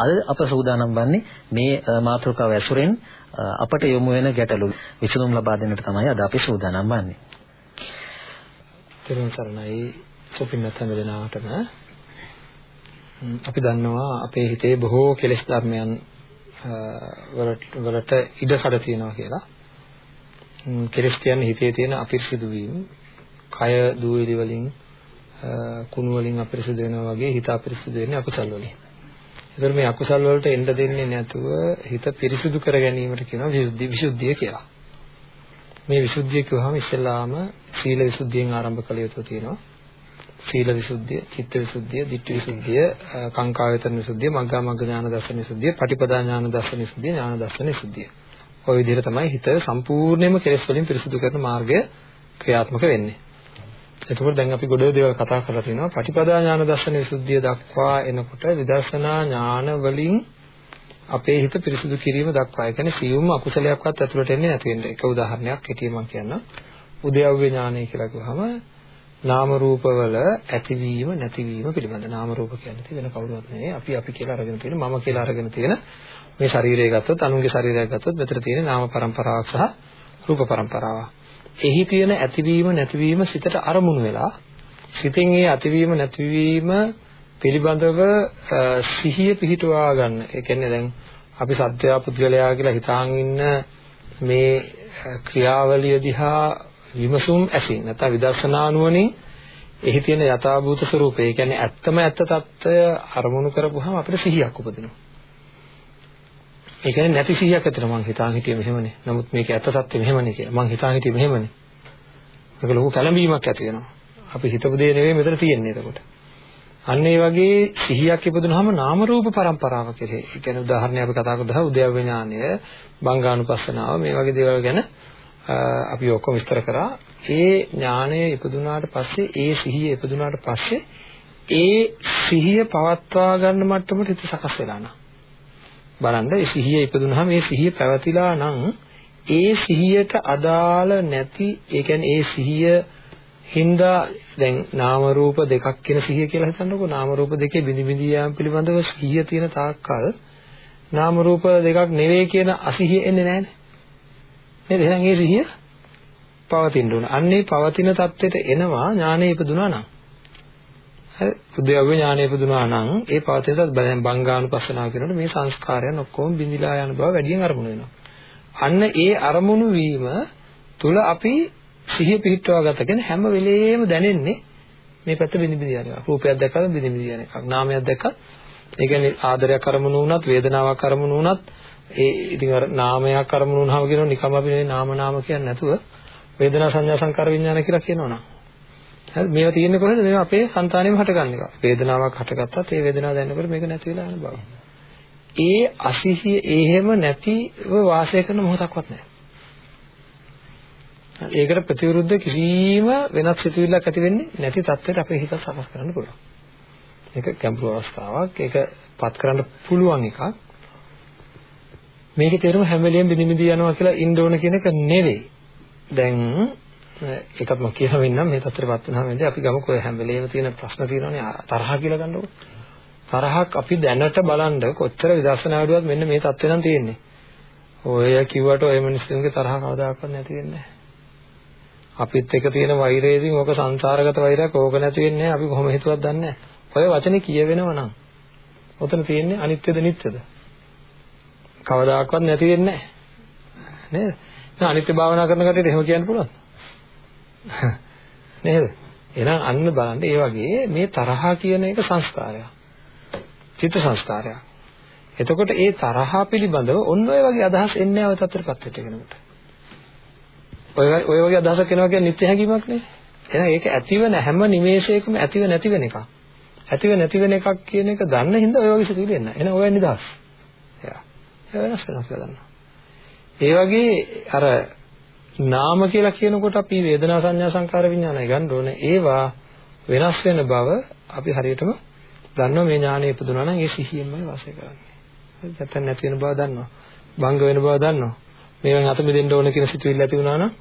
අද අප සූදානම් වන්නේ මේ මාතෘකාව ඇසුරෙන් අපට යොමු වෙන ගැටලු විසඳුම් ලබා දෙන්නට තමයි අද අපි සූදානම් වන්නේ. තෙරුවන් සරණයි සුපින්නත් හැම දෙනාටම අපි දන්නවා අපේ හිතේ බොහෝ කෙලෙස් ධර්මයන් වලට ඉඩ කඩ තියෙනවා කියලා. කෙලෙස් කියන්නේ හිතේ තියෙන අපිරිසිදු වීම, කය දූවිලි වලින් කුණු වලින් අපිරිසිදු වෙනවා වගේ හිත අපිරිසිදු වෙන්නේ අකුසල් වලින්. ඒතර මේ අකුසල් වලට එන්න දෙන්නේ නැතුව හිත පිරිසිදු කර ගැනීමට කියනවා විසුද්ධි විසුද්ධිය කියලා. මේ විසුද්ධිය කියවහම ඉස්සෙල්ලාම සීල විසුද්ධියෙන් ආරම්භ කළ යුතු තියෙනවා. සීල විසුද්ධිය, චිත්ත විසුද්ධිය, ධිට්ඨි විසුද්ධිය, කාංකායතන විසුද්ධිය, මග්ගා මග්ග ඥාන දර්ශන විසුද්ධිය, පටිපදා ඥාන දර්ශන විසුද්ධිය, ඥාන දර්ශන විසුද්ධිය. ඔය විදිහට තමයි හිත සම්පූර්ණයෙන්ම කෙලෙස් වලින් පිරිසිදු කරන මාර්ගය ක්‍රියාත්මක වෙන්නේ. එතකොට දැන් අපි ගොඩේ දේවල් කතා කරලා තිනවා. පටිපදා ඥාන දර්ශන විසුද්ධිය දක්වා එනකොට විදර්ශනා ඥාන වලින් අපේ හිත පිරිසුදු කිරීම දක්වා. ඒ කියන්නේ සියුම් අකුසලයක්වත් ඇතුළට එන්නේ නැති වෙන එක උදාහරණයක් හිටියේ මම කියන්නම් උද්‍යව්‍ය ඥානය කියලා කිව්වහම නාම රූප වල ඇතිවීම නැතිවීම පිළිබඳ. නාම රූප කියන්නේ වෙන කවුරුවත් නෙවෙයි. අපි අපි කියලා අරගෙන තියෙන මම කියලා අරගෙන තියෙන මේ ශරීරය ගත්තොත් අනුන්ගේ ශරීරය ගත්තොත් මෙතන තියෙන නාම પરම්පරාවක් සහ රූප પરම්පරාවක් එහි තියෙන ඇතිවීම නැතිවීම සිතට අරමුණු වෙලා සිතෙන් ඒ ඇතිවීම නැතිවීම පිළිබඳව සිහිය පිහිටුවා ගන්න. ඒ කියන්නේ දැන් අපි සත්‍යය පුද්ගලයා කියලා හිතාන් ඉන්න මේ ක්‍රියාවලිය දිහා විමසුම් ඇසින් නැත්නම් විදර්ශනානුවණින් එහි තියෙන යථාභූත ස්වરૂපය, ඒ කියන්නේ ඇත්තම ඇත්ත తত্ত্বය අරමුණු කරපුවාම අපිට සිහියක් උපදිනවා. ඒ කියන්නේ නැති 100ක් අතර මං හිතා හිටියේ මෙහෙමනේ. නමුත් මේක ඇත්ත සත්‍ය මෙහෙමනේ කියලා. මං හිතා හිටියේ මෙහෙමනේ. ඒක ලොකු කැළඹීමක් ඇති වෙනවා. අපි හිතපු දේ නෙවෙයි මෙතන තියෙන්නේ එතකොට. අන්න ඒ වගේ 100ක් ඉපදුනහම නාම රූප පරම්පරාව කෙරේ. ඒ කියන්නේ උදාහරණයක් අපි කතා කරද්දී උද්‍යව විඥානය, බංගානුපස්සනාව මේ වගේ දේවල් ගැන අපි ඔක්කොම විස්තර කරා. ඒ ඥානය ඉපදුනාට පස්සේ ඒ සිහිය ඉපදුනාට පස්සේ ඒ සිහිය පවත්වා ගන්න මට්ටමට හිත සකස් වෙලා නා. බලන්න ඒ සිහිය ඉපදුනහම ඒ සිහිය පැවතිලා නම් ඒ සිහියට අදාළ නැති ඒ කියන්නේ ඒ සිහිය හින්දා දැන් නාම රූප දෙකක් කියන සිහිය කියලා හිතන්නකෝ. නාම රූප දෙකේ බිනි බිනි යාම පිළිබඳව සිහිය තියෙන තාක්කල් නාම රූප දෙකක් නෙවෙයි කියන අසිහිය එන්නේ නැහැනේ නේද? එහෙනම් ඒ සිහිය පවතින්න ඕන. අන්නේ පවතින தත්වෙට එනවා ඥානෙ ඉපදුනා නම්. හරි උද්‍යව්‍ය ඥානෙ ඉපදුනා නම් ඒ පවතින තත් බංගානුපස්සනාව කියනකොට මේ සංස්කාරයන් ඔක්කොම බිඳිලා යන බව වැඩියෙන් අරමුණු වෙනවා අන්න ඒ අරමුණු වීම තුල අපි සිහිය පිහිටවා ගත කියන්නේ හැම වෙලෙම දැනෙන්නේ මේ පැත්ත බිනි බිනි යන එක. රූපයක් දැක්කම බිනි බිනි යන එකක්. නාමයක් දැක්කත් ඒ කියන්නේ ආදරයක් අරමුණු වුණත් වේදනාවක් අරමුණු වුණත් ඒ ඉතින් අර නාමයක් අරමුණු වුණාම කියනවා නිකම් අපි මේ නාම නාම කියන්නේ නැතුව වේදනා සංඥා සංකාර විඥාන කියලා කියනවනම් හරි මේවා තියෙන්නේ කොහෙද මේවා අපේ సంతානෙම හටගන්න එක වේදනාවක් හටගත්තත් ඒ වේදනාව දැනනකොට මේක නැති වෙලා යන බව ඒ අසිහිය එහෙම නැතිව වාසය කරන මොහොතක්වත් නැහැ ඒකට ප්‍රතිවිරුද්ධ කිසිම වෙනත් සිතුවිල්ලක් ඇති වෙන්නේ නැති තත්ත්වයට අපේ හිත සකස් කරන්න පුළුවන්. ඒක ගැඹුරු අවස්ථාවක්. ඒක පත් කරන්න පුළුවන් එකක්. මේකේ තේරුම හැම වෙලෙම බිනිබිදී යනවා කියලා ඉන්න ඕන කියන එක නෙවෙයි. දැන් ඒකත් මම කියලා වෙන්නම් මේ තත්ත්වයටපත් වුණාම ඉතින් අපි ගමුකෝ හැම වෙලෙම තියෙන ප්‍රශ්න තියෙනවානේ තරහ කියලා ගන්නකො. තරහක් අපි දැනට බලන්න කොච්චර විදර්ශනාවලුවත් මෙන්න මේ තත්ත්වෙ නම් තියෙන්නේ. ඔය කිව්වට ඔය මිනිස්සුන්ගේ තරහ කවදාකවත් නැති වෙන්නේ නැහැ. අපිත් එක තියෙන වෛරයකින් ඕක සංසාරගත වෛරයක් ඕක නැති වෙන්නේ අපි කොහොම හිතුවත් දන්නේ නැහැ. ඔය වචනේ කියවෙනව නම් ඔතන තියෙන්නේ අනිත්‍යද නිට්ටයද? කවදාකවත් නැති වෙන්නේ නැහැ. නේද? දැන් අනිත්‍ය භාවනා කරන කටියට එහෙම කියන්න පුළුවන්. නේද? එහෙනම් අන්න බලන්න ඒ වගේ මේ තරහා කියන එක සංස්කාරයක්. චිත්ත සංස්කාරයක්. එතකොට ඒ තරහා පිළිබඳව ඔන්න ඔය වගේ අදහස් එන්නේ නැහැ ඔය තත්ත්වයටපත් වෙච්ච කෙනෙකුට. ඔය ඔය වගේ අදහසක් එනවා කියන්නේ නිත්‍ය හැඟීමක් නේ. එහෙනම් ඒක ඇතිව හැම නිමේෂයකම ඇතිව නැති වෙන එකක්. ඇතිව නැති වෙන එකක් කියන එක දන්න හින්දා ඔය වගේ සිතුවිලි එන්නේ නැහැ. එහෙනම් ඔය නිදහස්. එයා. ඒ වෙනස් වෙනවා කියලා දන්නවා. ඒ වගේ අර නාම කියලා කියනකොට අපි වේදනා සංඥා සංකාර විඥානය ගන්න ඕනේ. ඒවා වෙනස් වෙන බව අපි හරියටම දන්නවා මේ ඥානය ඉපදුනා නම් ඒ සිහියෙන්මයි වාසය කරන්නේ. නැත්නම් නැති වෙන බව දන්නවා. භංග වෙන බව දන්නවා. මේවෙන් අත මිදෙන්න ඕන කියන සිතුවිල්ල ඇති වුණා නම්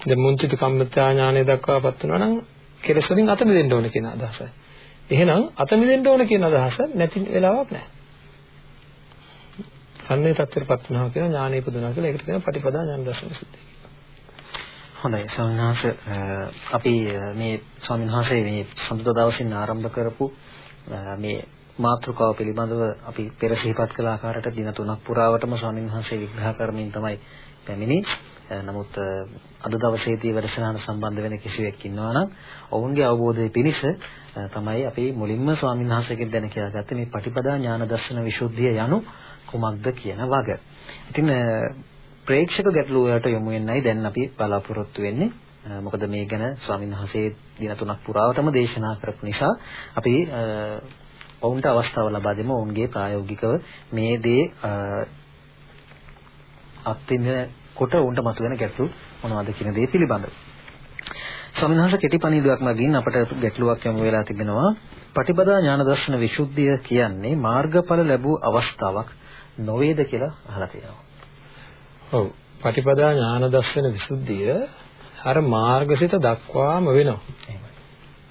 දැන් මුංචිත කම්මත්‍යා ඥානය දක්වාපත් වුණා නම් කෙලෙස් වලින් අත මිදෙන්න ඕන කියන අදහසයි. එහෙනම් අත මිදෙන්න ඕන කියන අදහස නැති වෙලාවක් නැහැ. අන්නේ තත්ත්වයටපත් වෙනවා කියන ඥානෙ පුදුනවා කියලා ඒකට කියනවා පටිපදා ඥාන දර්ශන සුද්ධිය. හොඳයි ස්වාමීන් වහන්සේ අපි මේ ස්වාමීන් වහන්සේ මේ සම්බුද්ධ දවසින් ආරම්භ කරපු මේ මාතෘකාව පිළිබඳව අපි පෙර සිහිපත් කළ ආකාරයට දින තුනක් පුරාවටම ස්වාමීන් වහන්සේ විග්‍රහ කරමින් තමයි පැමිණි. නමුත් අද දවසේදී වැඩසටහන සම්බන්ධ වෙන කිසිවෙක් ඉන්නවා නම් ඔවුන්ගේ අවබෝධය පිණිස තමයි අපි මුලින්ම ස්වාමීන් වහන්සේගෙන් දැන කියාගත්තේ මේ පටිපදා ඥාන දර්ශන විසුද්ධිය යනු කුමක්ද කියන වග. ඉතින් ප්‍රේක්ෂක ගැටළු වලට යොමු වෙන්නයි දැන් අපි බලාපොරොත්තු වෙන්නේ. මොකද මේ ගැන ස්වාමීන් වහන්සේ දින තුනක් පුරාවටම දේශනා කරපු නිසා අපි ඔවුන්ට අවස්ථාව ලබා දෙමු ඔවුන්ගේ ප්‍රායෝගිකව මේ දේ අත්විඳ කොට ඔවුන්ට මතුවෙන ගැටලු මොනවද කියන දේ පිළිබඳව. ස්වාමීන් වහන්සේ කෙටි පණිවිඩයක් මගින් අපට ගැටලුවක් යමු වෙලා තිබෙනවා. පටිපදා ඥාන දර්ශන විසුද්ධිය කියන්නේ මාර්ගඵල ලැබූ අවස්ථාවක් නොවේද කියලා අහලා තියෙනවා. ඔව්. පටිපදා ඥාන දර්ශන විසුද්ධිය අර මාර්ගසිත දක්වාම වෙනවා.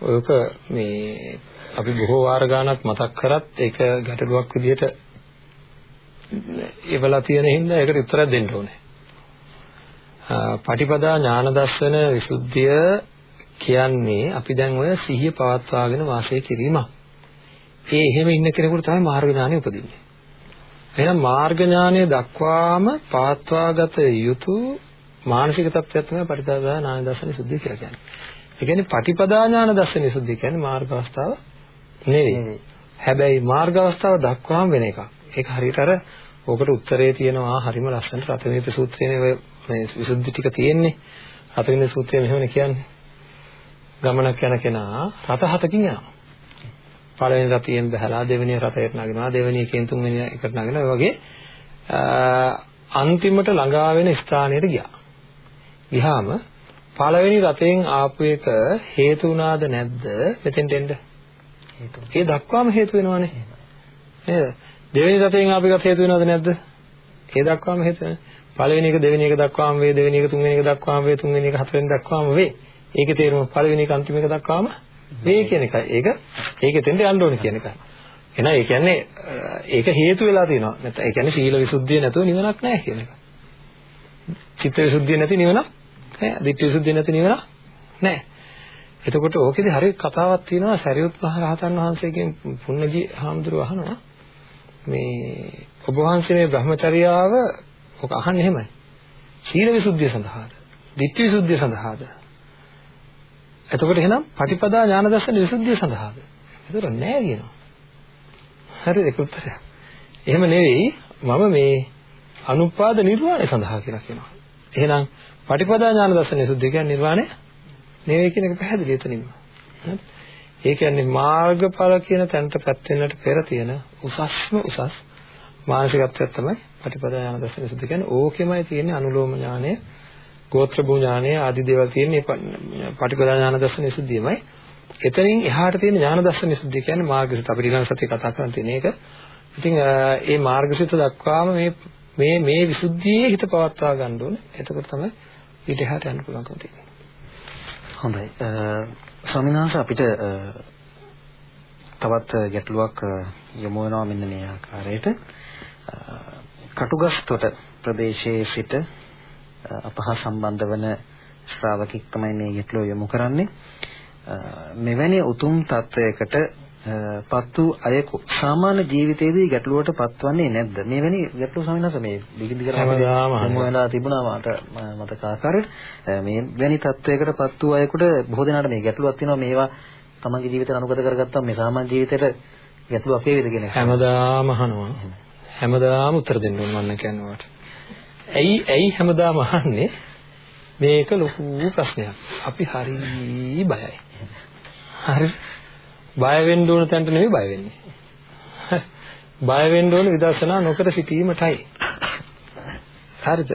ඔයක මේ අපි බොහෝ වාර ගානක් මතක් කරත් ඒක ගැටලුවක් විදිහට ඉවලා තියෙන හින්දා ඒකට උත්තරයක් දෙන්න ඕනේ. පටිපදා ඥාන දර්ශන විසුද්ධිය කියන්නේ අපි දැන් ඔය සිහිය පවත්වාගෙන වාසය කිරීමක්. ඒ එහෙම ඉන්න කෙනෙකුට තමයි මාර්ග ඥානෙ උපදින්නේ. එහෙනම් මාර්ග ඥානය දක්වාම පවත්වාගත යුතු මානසික තත්ත්වයක් තමයි පටිපදා ඥාන දර්ශන විසුද්ධිය කියලා කියන්නේ. ඒ කියන්නේ පටිපදා ඥාන දර්ශන විසුද්ධිය කියන්නේ මාර්ග අවස්ථාව නෙවෙයි. හැබැයි මාර්ග අවස්ථාව දක්වාම වෙන එකක්. ඒක හරියට අර ඕකට උත්තරේ තියෙනවා හරිම ලස්සනට රතනීත සූත්‍රයේ ඔය මේ විසුද්ධි ටික තියෙන්නේ. රතනීත සූත්‍රයේ මෙහෙමනේ කියන්නේ. ගමනක් යන කෙනා රත හතකින් යනවා. පළවෙනි රතියෙන් බහලා දෙවෙනි රතයට නගිනවා දෙවෙනි එකෙන් තුන්වෙනි එකට නගිනවා ඒ වගේ අන්තිමට ළඟා වෙන ස්ථානයට ගියා. ගියාම පළවෙනි රතෙන් ආපු එක හේතු වුණාද නැද්ද මෙතෙන්ට එන්න? හේතු. ඒ දක්වාම හේතු වෙනවනේ. නේද? දෙවෙනි රතෙන් ආපු එකත් හේතු වෙනවද නැද්ද? ඒ දක්වාම හේතු වෙනවා. පළවෙනි එක දෙවෙනි එක දක්වාම වේ දෙවෙනි එක තුන්වෙනි එක දක්වාම වේ තුන්වෙනි එක හතරවෙනි දක්වාම වේ. ඒකේ තේරුම පළවෙනි එක අන්තිම එක දක්වාම වේ කියන එකයි. ඒක ඒකෙ තෙන්ද යන්න ඕනේ කියන එකයි. එහෙනම් ඒ කියන්නේ ඒක හේතු වෙලා තියෙනවා. නැත්නම් ඒ කියන්නේ සීල විසුද්ධිය නැතුව නිවනක් නැහැ කියන එක. චිත්ත විසුද්ධිය නැති නිවනක් නැහැ. දිට්ඨි විසුද්ධිය නැති නිවනක් නැහැ. එතකොට ඕකෙදි හරිය කතාවක් තියෙනවා සරියුත් මහ රහතන් වහන්සේගෙන් පුන්නජි හාමුදුරුව අහනවා මේ ඔබ වහන්සේ මේ Brahmacharyaව ඔක අහන්නේ එහෙමයි. සීල විසුද්ධිය සඳහාද? ditthi විසුද්ධිය සඳහාද? එතකොට එහෙනම් පටිපදා ඥාන දර්ශන විසුද්ධිය සඳහාද? ඒතර නෑ කියනවා. හරිද ඒක උත්තරය. එහෙම නෙවෙයි මම මේ අනුපාද නිර්වාණය සඳහා කියලා කියනවා. එහෙනම් පටිපදා ඥාන දර්ශන විසුද්ධිය කියන්නේ නිර්වාණය නෙවෙයි කියන එක පැහැදිලි එතනින්ම. හරිද? ඒ කියන්නේ මාර්ගඵල කියන තැනට පැත් වෙන්නට පෙර තියෙන උසස්ම උසස් මානසිකත්වයක් තමයි පටිපදා ඥාන දර්ශන සුද්ධ කියන්නේ ඕකෙමයි තියෙන්නේ අනුලෝම ඥානය ගෝත්‍ර භූ ඥානය ආදී දේවල් තියෙන්නේ පටිපදා ඥාන දර්ශන සුද්ධියමයි එතනින් එහාට තියෙන ඥාන දර්ශන සුද්ධිය කියන්නේ මාර්ගසිත. අපිට ඊළඟ සතියේ කතා කරන්න තියෙන එක. ඉතින් ඒ මාර්ගසිත දක්වාම මේ මේ මේ විසුද්ධියේ හිත පවත්වා ගන්න ඕනේ. එතකොට තමයි ඊට එහාට යන්න පුළුවන්කම තියෙන්නේ. හොඳයි. ස්වාමීන් වහන්සේ අපිට තවත් ගැටලුවක් යොමු වෙනවා මෙන්න මේ ආකාරයට. කටුගස්තොට ප්‍රදේශයේ සිට අපහ සම්බන්ධ වන ශ්‍රාවකෙක් තමයි මේ ගැටලුව යොමු කරන්නේ මෙවැනි උතුම් තත්වයකට පත් වූ අයෙකු සාමාන්‍ය ජීවිතයේදී ගැටලුවට පත්වන්නේ නැද්ද? මේ වැනි ගැටලු සමිනස මේ දිගින් දිගට හැමදාම වෙලා තිබුණා මට මතක ආකාරයට මේ වැනි තත්වයකට පත් වූ අයෙකුට බොහෝ දෙනාට මේ ගැටලුවක් තියෙනවා මේවා තමන්ගේ ජීවිතයට අනුගත කරගත්තම මේ සාමාන්‍ය ජීවිතයට ගැටලුවක් වේවිද කියන එක. හැමදාම අහනවා. හැමදාම උත්තර දෙන්න ඕන මම කියනවාට. ඇයි ඇයි හැමදාම අහන්නේ? මේක ලොකු ප්‍රශ්නයක්. අපි හරි බයයි. හරි බය වෙන්න ඕන තැනට නෙවෙයි බය වෙන්නේ. බය වෙන්න ඕන විදර්ශනා නොකර සිටීමටයි. හරිද?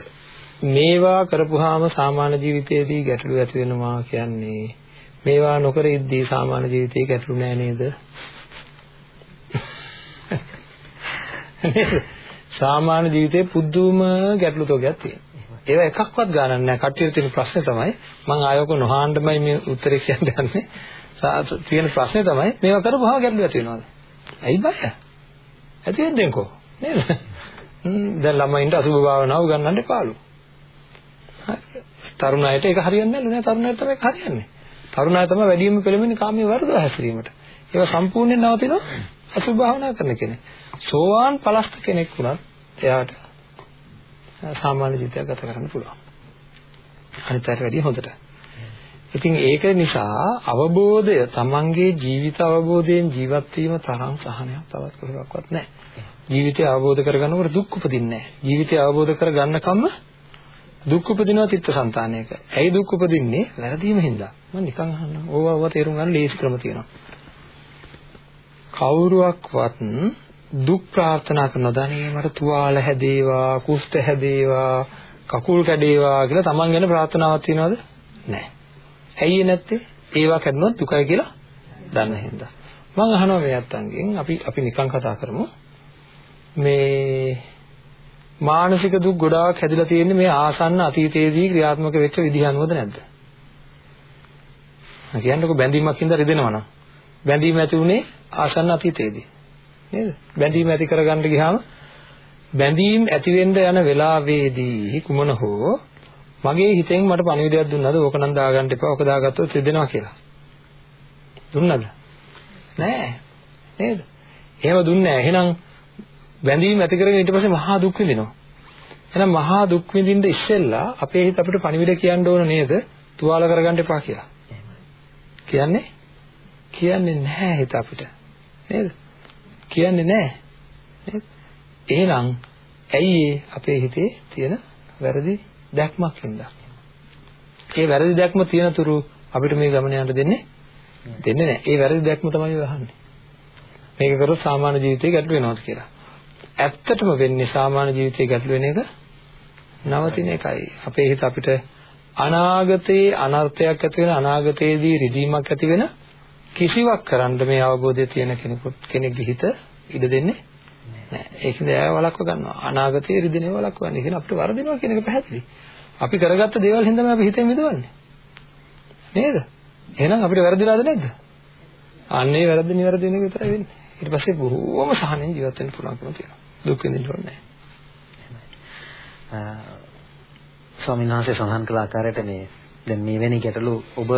මේවා කරපුවාම සාමාන්‍ය ජීවිතයේදී ගැටලු ඇති වෙනවා කියන්නේ මේවා නොකර ඉද්දී සාමාන්‍ය ජීවිතේ ගැටලු නෑ නේද? සාමාන්‍ය ජීවිතේ පුදුම ගැටලු තෝගයක් තියෙනවා. ඒවා එකක්වත් ගණන් නැහැ. කට්ටියට තියෙන ප්‍රශ්නේ තමයි මම ආයෝක නොහාන්නමයි මේ උත්තරේ කියන්නේ. තියෙන ප්‍රශ්නේ තමයි මේවා කරපුවාම ගැටලු ඇති වෙනවද? ඇයි බය? ඇති වෙද්දෙන්කෝ නේද? දැන් ළමයින්ට අසුභ භාවනාව උගන්වන්න එපාලු. තරුණ අයට ඒක හරියන්නේ නැහැ නේද? තරුණ අයට තමයි ඒක හරියන්නේ. තරුණ අය තමයි වැඩියෙන්ම පෙළඹෙන්නේ කාමයේ වර්ධව හැසිරීමට. ඒවා සම්පූර්ණයෙන් නවතිනවා අසුභ භාවනා කරන කෙනෙක්. සෝවාන් පලස්ත කෙනෙක් වුණත් එයාට සාමාන්‍ය ජීවිතයක් ගත කරන්න පුළුවන්. අනිත් අයට වැඩිය හොඳට. ඉතින් ඒක නිසා අවබෝධය තමන්ගේ ජීවිත අවබෝධයෙන් ජීවත් වීම තරම් සහනයක් තවත් කොහෙවත් නැහැ. ජීවිතය අවබෝධ කරගන්නකොට දුක් උපදින්නේ නැහැ. ජීවිතය අවබෝධ කරගන්නකම්ම දුක් උපදිනවා චිත්තසංතානයක. ඇයි දුක් උපදින්නේ? වැරදීම හින්දා. මම නිකන් අහන්නම්. ඕවා ඕවා තේරුම් ගන්න ලේසි ක්‍රම තියෙනවා. කවුරුවක්වත් දුක් ප්‍රාර්ථනා කරනවා දනේ මට තුවාල හැදේවා, කුෂ්ඨ හැදේවා, කකුල් කැඩේවා කියලා Taman ගැන ප්‍රාර්ථනාවක් තියනවද? නැහැ. ඇයි නැත්තේ? ඒවා කරනොත් දුකයි කියලා දන්න හින්දා. මම අහනවා මේ අත්තන්ගෙන් අපි අපි නිකන් කතා කරමු. මේ මානසික දුක් ගොඩාක් හැදිලා තියෙන්නේ මේ ආසන්න අතීතයේදී ක්‍රියාත්මක වෙච්ච විදිහ අනුවද නැද්ද? මම කියන්නකො බැඳීමක් හින්දා රිදෙනවා නම් බැඳීම ඇති උනේ ආසන්න අතීතයේදී නේද? බැඳීම ඇති කරගන්න ගියාම බැඳීම් ඇති වෙන්න යන වෙලාවේදී කුමන හෝ මගේ හිතෙන් මට පණිවිඩයක් දුන්නාද ඕක නම් දාගන්න එපා ඕක දාගත්තොත් රිදෙනවා කියලා. දුන්නාද? නෑ. නේද? එහෙම දුන්නේ නෑ. එහෙනම් බැඳීම් ඇති කරගෙන ඊට පස්සේ මහා දුක් විඳිනවා. එහෙනම් මහා දුක් විඳින්න ඉස්සෙල්ලා අපේ හිත අපිට පණිවිඩ කියන්න ඕන නේද? තුවාල කරගන්න එපා කියලා. කියන්නේ? කියන්නේ නැහැ හිත අපිට. නේද? කියන්නේ නැහැ. නේද? එහෙනම් ඇයි අපේ හිතේ තියෙන වැරදි දැක්මක් හින්දා. ඒ වැරදි දැක්ම තියෙන තුරු අපිට මේ ගමන යන්න දෙන්නේ දෙන්නේ නැහැ. ඒ වැරදි දැක්ම තමයි වහන්නේ. මේක කරොත් සාමාන්‍ය ජීවිතේ ගැටලු වෙනවද කියලා. ඇත්තටම වෙන්නේ සාමාන්‍ය ජීවිතේ ගැටලු වෙන එක නවතින එකයි. අපේ හිත අපිට අනාගතයේ අනර්ථයක් ඇති වෙන අනාගතයේදී රිදීමක් ඇති වෙන කිසිවක් කරන්න මේ අවබෝධය තියෙන කෙනෙකුට කෙනෙක්ගේ හිත ඉඩ දෙන්නේ නෑ. ඒකද එයා වළක්ව ගන්නවා. අනාගතයේ රිදෙනේ වළක්වන්නේ. කියන අපිට වරදිනවා කියන එක පැහැදිලි. අපි කරගත්ත දේවල් හින්දා අපි හිතෙන් මිදවන්නේ. නේද? එහෙනම් අපිට වැරදිලාද නැද්ද? අන්නේ වැරදි නිවැරදි වෙන එක විතරයි වෙන්නේ. ඊට පස්සේ බොහෝම සහනෙන් ජීවත් වෙන්න පුළුවන්කම තියෙනවා. දුක් විඳින්න ඕනේ නැහැ. ස්වාමීන් වහන්සේ සඳහන් කළ ආකාරයට මේ දැන් මේ වෙනි ගැටලු ඔබ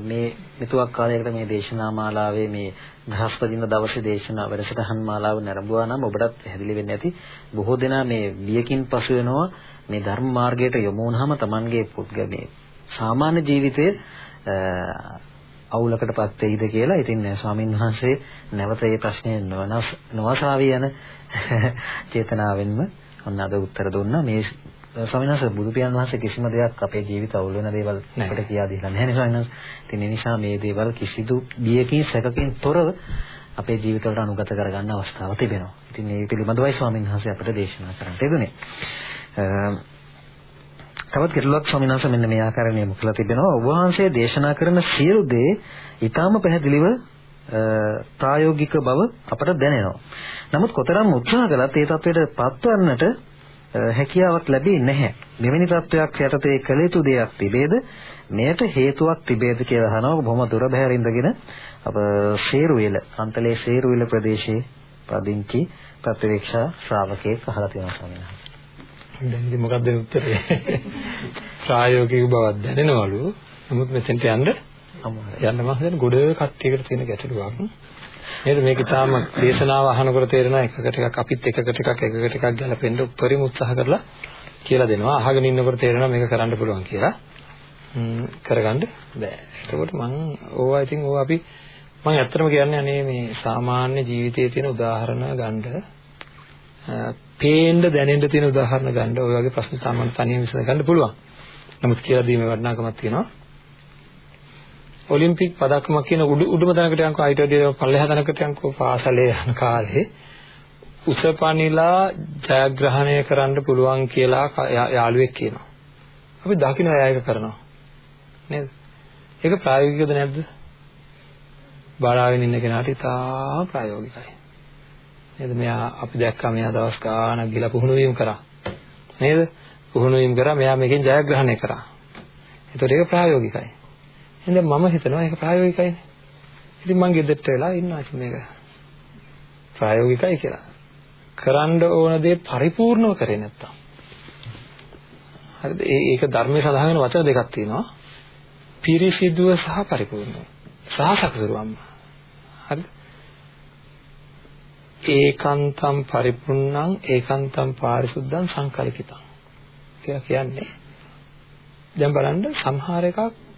මේ මෙතුවක් කාලයකට මේ දේශනා මාලාවේ මේ බ්‍රහස්පතින්ද දවසේ දේශනා වැඩසටහන් මාලාව නැරඹුවා නම් ඔබටත් පැහැදිලි වෙන්න ඇති බොහෝ දෙනා මේ වියකින් පසු වෙනවා මේ ධර්ම මාර්ගයට යොමු වුනහම Tamanගේ පුද්ගලයේ සාමාන්‍ය ජීවිතයේ අවුලකටපත් වෙයිද කියලා. ඉතින් ස්වාමින් වහන්සේ නැවත මේ ප්‍රශ්නය නොවසාවි යන චේතනාවෙන්ම ඔන්න අද උත්තර දුන්නා. මේ ස්වාමීන් වහන්සේ බුදු පියාණන් වහන්සේ කිසිම දෙයක් අපේ ජීවිත අවුල් වෙන දේවල් අපිට කියා දීලා නැහැ නේ ස්වාමීන් වහන්සේ. ඉතින් ඒ නිසා මේ දේවල් කිසිදු බියකින් සැකකින් තොරව අපේ ජීවිතවලට අනුගත කරගන්න අවස්ථාව තිබෙනවා. ඉතින් මේ පිළිබඳවයි ස්වාමීන් වහන්සේ අපිට දේශනා කරන්න යෙදුනේ. තවත් ගැටලුවක් ස්වාමීන් වහන්සේ මෙන්න මේ ආකාරයෙන් මුකලා තිබෙනවා. ඔබ වහන්සේ දේශනා කරන සියලු දේ ඊටාම පැහැදිලිව ප්‍රායෝගික බව අපට දැනෙනවා. නමුත් කොතරම් උත්සාහ කළත් ඒ තත්වයට පත්වන්නට හැකියාවක් ලැබෙන්නේ නැහැ. මෙවැනි තත්වයක් යටතේ කළ යුතු දෙයක් තිබේද? මෙයට හේතුවක් තිබේද කියලා අහනවා බොහොම දුර බැහැර ඉඳගෙන අප සේරුවිල, අන්තලේ සේරුවිල ප්‍රදේශයේ පදිංචි ප්‍රතිවේක්ෂා ශ්‍රාවකයෙක් අහලා තියෙනවා ස්වාමීන් වහන්සේ. දැන් ඉතින් මොකක්ද උත්තරේ? ප්‍රායෝගික බවක් දැනෙනවලු. නමුත් මෙතෙන්ට යන්න යන්න මම හිතන්නේ ගොඩ කට්ටියකට තියෙන ගැටලුවක්. නේද මේක තාම දේශනාව අහනකොට තේරෙනවා එකකට එකක් අපිත් එකකට එකක් එකකට එකක් ගැලපෙන්න උපරිම උත්සාහ කරලා කියලා දෙනවා. අහගෙන ඉන්නකොට තේරෙනවා මේක කරන්න පුළුවන් කියලා. කරගන්න බෑ. එතකොට මම ඕවා ඉතින් ඕවා අපි මම ඇත්තටම කියන්නේ අනේ මේ සාමාන්‍ය ජීවිතයේ තියෙන උදාහරණ ගන්න පේන්න දැනෙන්න තියෙන උදාහරණ ගන්න ඔය වගේ ප්‍රශ්න සාමාන්‍ය තනියම විසඳ ගන්න පුළුවන්. නමුත් කියලා දීමේ වටිනාකමක් තියෙනවා. ඔලිම්පික් පදක්කමක් කියන උඩ උඩම තැනකට යනකෝ අයිට වැඩි පල්ලෙහා තැනකට යනකෝ පාසලේ යන කාලේ උසපනිලා ජයග්‍රහණය කරන්න පුළුවන් කියලා යාළුවෙක් කියනවා. අපි දකින්න එයා ඒක කරනවා. නේද? ඒක ප්‍රායෝගිකද නැද්ද? බලාගෙන ඉන්න කෙනාට ඉතා ප්‍රායෝගිකයි. නේද? මෙයා අපි දැක්කා මෙයා දවස් ගාණක් ගිහලා පුහුණු වීම කරා. නේද? පුහුණු වීම කරා මෙයා මේකෙන් ජයග්‍රහණය කරා. ඒතකොට ඒක ප්‍රායෝගිකයි. එහෙනම් මම හිතනවා ඒක ප්‍රායෝගිකයිනේ. ඉතින් මං ගෙදරට වෙලා ඉන්නවා මේක. ප්‍රායෝගිකයි කියලා. කරන්න ඕන දේ පරිපූර්ණව කරේ නැත්තම්. හරිද? ඒක ධර්මයේ සඳහන් වෙන වචන දෙකක් තියෙනවා. පිරිසිදුව සහ පරිපූර්ණව. සහ සකසරුවම්ම හරිද? ඒකාන්තම් පරිපූර්ණං ඒකාන්තම් පාරිශුද්ධං සංකල්පිතං කියලා කියන්නේ. දැන් බලන්න සමහර එකක්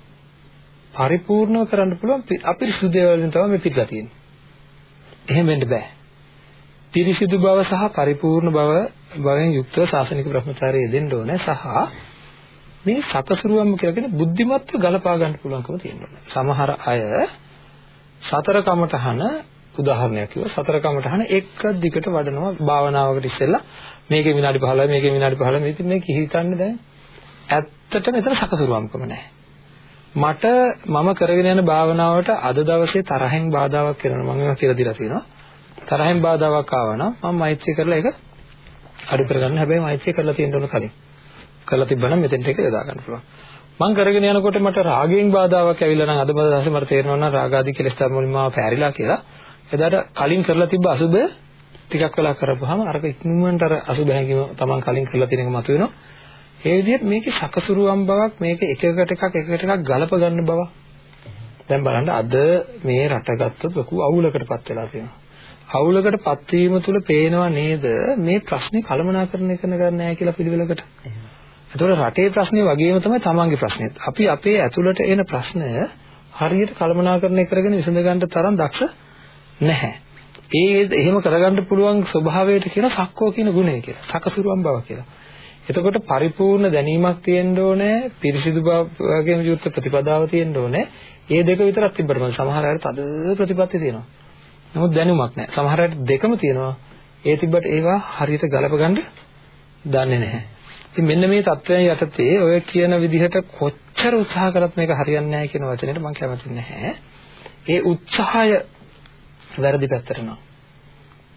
පරිපූර්ණව කරන්න පුළුවන් අපිරිසුදු දේවල් වලින් තමයි මේ පිටලා තියෙන්නේ. එහෙම වෙන්න බෑ. පිරිසිදු බව සහ පරිපූර්ණ බව භවෙන් යුක්තව සාසනික බ්‍රහ්මචාරය දෙන්න ඕනේ සහ මේ සතසුරුවම්ම කියලා කියන බුද්ධිමත්ව ගලපා ගන්න පුළුවන්කම තියෙනවා. සමහර අය සතර කමඨහන උදාහරණයක් කිව්වා සතර කමඨහන එක දිගට වඩනවා භාවනාවකට ඉස්සෙල්ලා මේකේ විනාඩි 15යි මේකේ විනාඩි 15යි මේක මේක හිතන්නේ දැන් ඇත්තටම එතන සකසුරුවම්කම නැහැ. මට මම කරගෙන යන භාවනාවට අද දවසේ තරහෙන් බාධාවක් කරනවා මම ඒවා කියලා දීලා තියෙනවා. තරහෙන් බාධාවක් ආවා නම් මම මෛත්‍රී කරලා ඒක අඩු කරගන්න හැබැයි මෛත්‍රී කරලා තියෙන්න ඕන කලින්. කරලා තිබ්බනම් මෙතෙන්ට ඒක යොදා ගන්න පුළුවන්. මම කරගෙන යනකොට මට රාගයෙන් බාධාවක් ඇවිල්ලා නම් අද බදාසේ මට තේරෙනවා නම් රාග ආදී කෙලෙස් ධර්ම වලින් මාව පැහැරිලා කියලා. එදාට කලින් කරලා තිබ්බ අසුබ ටිකක් වෙලා කරපුවාම අරක ඉක්මනට අර අසුබ හැංගීම තමන් කලින් කරලා තියෙන එක මතුවෙනවා. ඒ විදිහට මේකේ සකසුරුවම් බවක් මේක එකකට එකක් එකකට එකක් ගලප ගන්න බවක්. දැන් බලන්න අද මේ රට ගත්තොත් ලොකු අවුලකටපත් වෙලා තියෙනවා. අවුලකටපත් වීම තුළ පේනවා නේද මේ ප්‍රශ්නේ කළමනාකරණය කරන ගන්න නැහැ කියලා පිළිවෙලකට. එතකොට රටේ ප්‍රශ්නේ වගේම තමයි තමන්ගේ ප්‍රශ්නේත්. අපි අපේ ඇතුළට එන ප්‍රශ්නය හරියට කළමනාකරණය කරගෙන විසඳ ගන්න තරම් දක්ෂ නැහැ. ඒ එහෙම කරගන්න පුළුවන් ස්වභාවයට කියන සක්කෝ කියන ගුණය කියලා. සකසුරුවම් බව කියලා. එතකොට පරිපූර්ණ දැනීමක් තියෙන්න ඕනේ, පිරිසිදු බවගෙන් යුක්ත ප්‍රතිපදාව තියෙන්න ඕනේ. ඒ දෙක විතරක් තිබ්බට මම සමහර අයට තද ප්‍රතිපත්ති තියෙනවා. නමුත් දැනුමක් නැහැ. සමහර අයට දෙකම තියෙනවා. ඒ තිබ්බට ඒවා හරියට ගලප ගන්න දන්නේ නැහැ. ඉතින් මෙන්න මේ தත්වයන් යටතේ ඔය කියන විදිහට කොච්චර උත්සාහ කරත් මේක හරියන්නේ නැහැ කියන වචනෙට මම කැමති නැහැ. ඒ උත්සාහය වැරදි පැත්තට නෝ.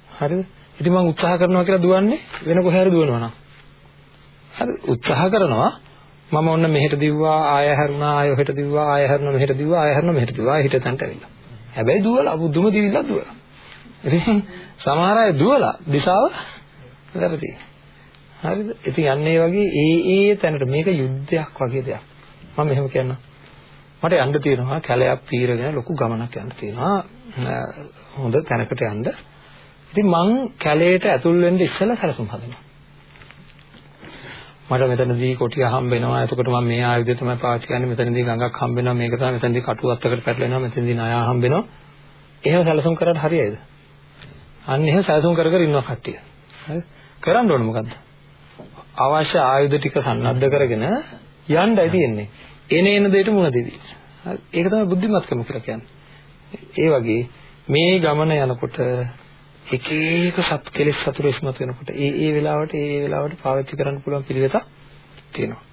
හරිද? ඉතින් මම උත්සාහ කරනවා කියලා දුවන්නේ වෙන කොහේ හරි දුවනවා නම්. හරි උත්සාහ කරනවා මම ඔන්න මෙහෙට දිව්වා ආය හැරුණා ආය ඔහෙට දිව්වා ආය හැරුණා මෙහෙට දිව්වා ආය හැරුණා මෙහෙට දිව්වා හිත තැන්ට ඇවිල්ලා. හැබැයි දුවලා බුදුම දිවිලා දුවලා. ඉතින් සමහර අය දුවලා දිශාව වැරදි. හරිද? ඉතින් යන්නේ වගේ ඒ ඒ තැනට මේක යුද්ධයක් වගේ දෙයක්. මම මෙහෙම කියන්නම්. මට යන්න තියෙනවා කැලයක් පීරගෙන ලොකු ගමනක් යන්න තියෙනවා. හොඳ තැනකට යන්න. ඉතින් මං කැලේට ඇතුල් වෙන්න ඉස්සෙල්ලා සැලසුම් හදනවා. මට මෙතනදී කොටිය හම්බ වෙනවා. එතකොට මම මේ ආයුධය තමයි පාවිච්චි කරන්නේ. මෙතනදී ගඟක් හම්බ වෙනවා. මේක තමයි මෙතනදී කටු අත්තකට පැටලෙනවා. මෙතනදී ණය හම්බ වෙනවා. එහෙම සැලසුම් කරලා හරියයිද? අන්න එහෙම සැලසුම් කර කර ඉන්නවා කට්ටිය. හරි? කරන්න ඕනේ මොකද්ද? අවශ්‍ය ආයුධ ටික සන්නද්ධ කරගෙන යන්නයි තියෙන්නේ. එන එන දෙයට මුණ දෙවි. හරි? ඒක තමයි බුද්ධිමත්කම කියලා කියන්නේ. ඒ වගේ මේ ගමන යනකොට එක එක සත් කෙලෙස් සතුරු ඉස්මතු වෙනකොට ඒ ඒ වෙලාවට ඒ ඒ වෙලාවට පාවිච්චි කරන්න පුළුවන් පිළිවෙතක් තියෙනවා.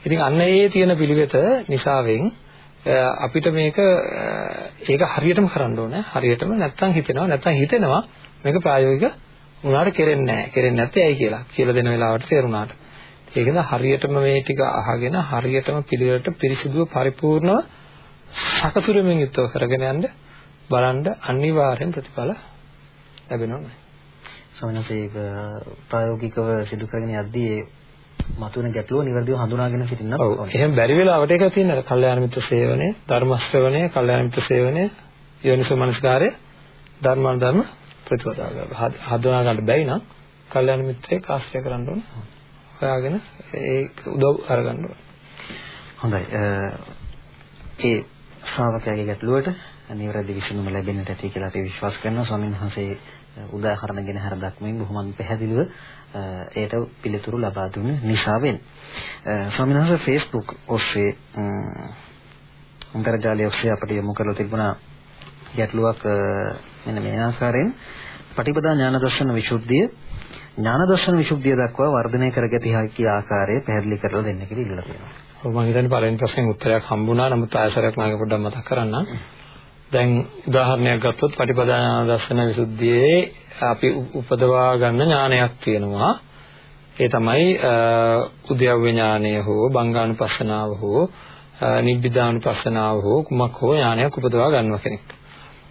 ඉතින් අන්න ඒ තියෙන පිළිවෙත නිසාවෙන් අපිට මේක ඒක හරියටම කරන්න ඕනේ. හරියටම නැත්තම් හිතෙනවා නැත්තම් හිතෙනවා මේක ප්‍රායෝගික උනාට කෙරෙන්නේ නැහැ. කෙරෙන්නේ නැත්තේ ඇයි කියලා කියලා දෙන වෙලාවට තේරුණාට. ඒකද හරියටම මේ ටික අහගෙන හරියටම පිළිවෙලට පිරිසිදුව පරිපූර්ණව සකතුරෙමින් යුක්තව කරගෙන යන්න බලන්න අනිවාර්යෙන් ප්‍රතිඵල ලැබෙනවා. ස්වාමීනසේ ප්‍රායෝගිකව සිදු කරගෙන යද්දී ඒ මතුවෙන ගැටලුව නිවැරදිව හඳුනාගෙන සිටින්නත් ඕනේ. එහෙනම් බැරි වෙලාවට ඒක තියෙනවා. කල්යාණ මිත්‍ර සේවනය, ධර්ම ශ්‍රවණය, කල්යාණ මිත්‍ර සේවනය, යෝනිසෝ මනස්කාරය, ධර්මාන ධර්ම ප්‍රතිපදාව. හඳුනා ගන්න බැයි නම් කල්යාණ මිත්‍රයෙක් ආශ්‍රය කරන්න ඕනේ. හොයාගෙන ඒ උදව් අරගන්න ඕනේ. හොඳයි. ඒ ශ්‍රාවකයාගේ ගැටලුවට නිවැරදි විසඳුම ලැබෙන්නට ඇති කියලා අපි විශ්වාස කරනවා ස්වාමීන් වහන්සේ උදාහරණ ගෙන හර දක්වමින් බොහොම පැහැදිලිව ඒට පිළිතුරු ලබා දුන්න නිසාවෙන් ස්වාමීන් වහන්සේ Facebook ඔස්සේ අන්තර්ජාලය ඔස්සේ අපිට යොමු කරලා තිබුණා ගැටලුවක් මෙන්න මේ ආකාරයෙන් පටිපදා ඥාන දර්ශන විසුද්ධිය ඥාන දර්ශන විසුද්ධිය දක්වා වර්ධනය කරගත හැකි ආකාරය පැහැදිලි කරලා දෙන්න කියලා ඉල්ලලා තියෙනවා. ඔව් මම හිතන්නේ පළවෙනි ප්‍රශ්නෙන් උත්තරයක් හම්බුණා. නමුත් ආයසරයක් මම පොඩ්ඩක් මතක් කරන්නම්. දැන් උදාහරණයක් ගත්තොත් පටිපදා දර්ශන විසුද්ධියේ අපි උපදවා ගන්න ඥානයක් තියෙනවා. ඒ තමයි උද්‍යව්‍ය ඥානය හෝ බංගානුපස්සනාව හෝ නිබ්බිදානුපස්සනාව හෝ කුමක් හෝ ඥානයක් උපදවා ගන්නවා කෙනෙක්.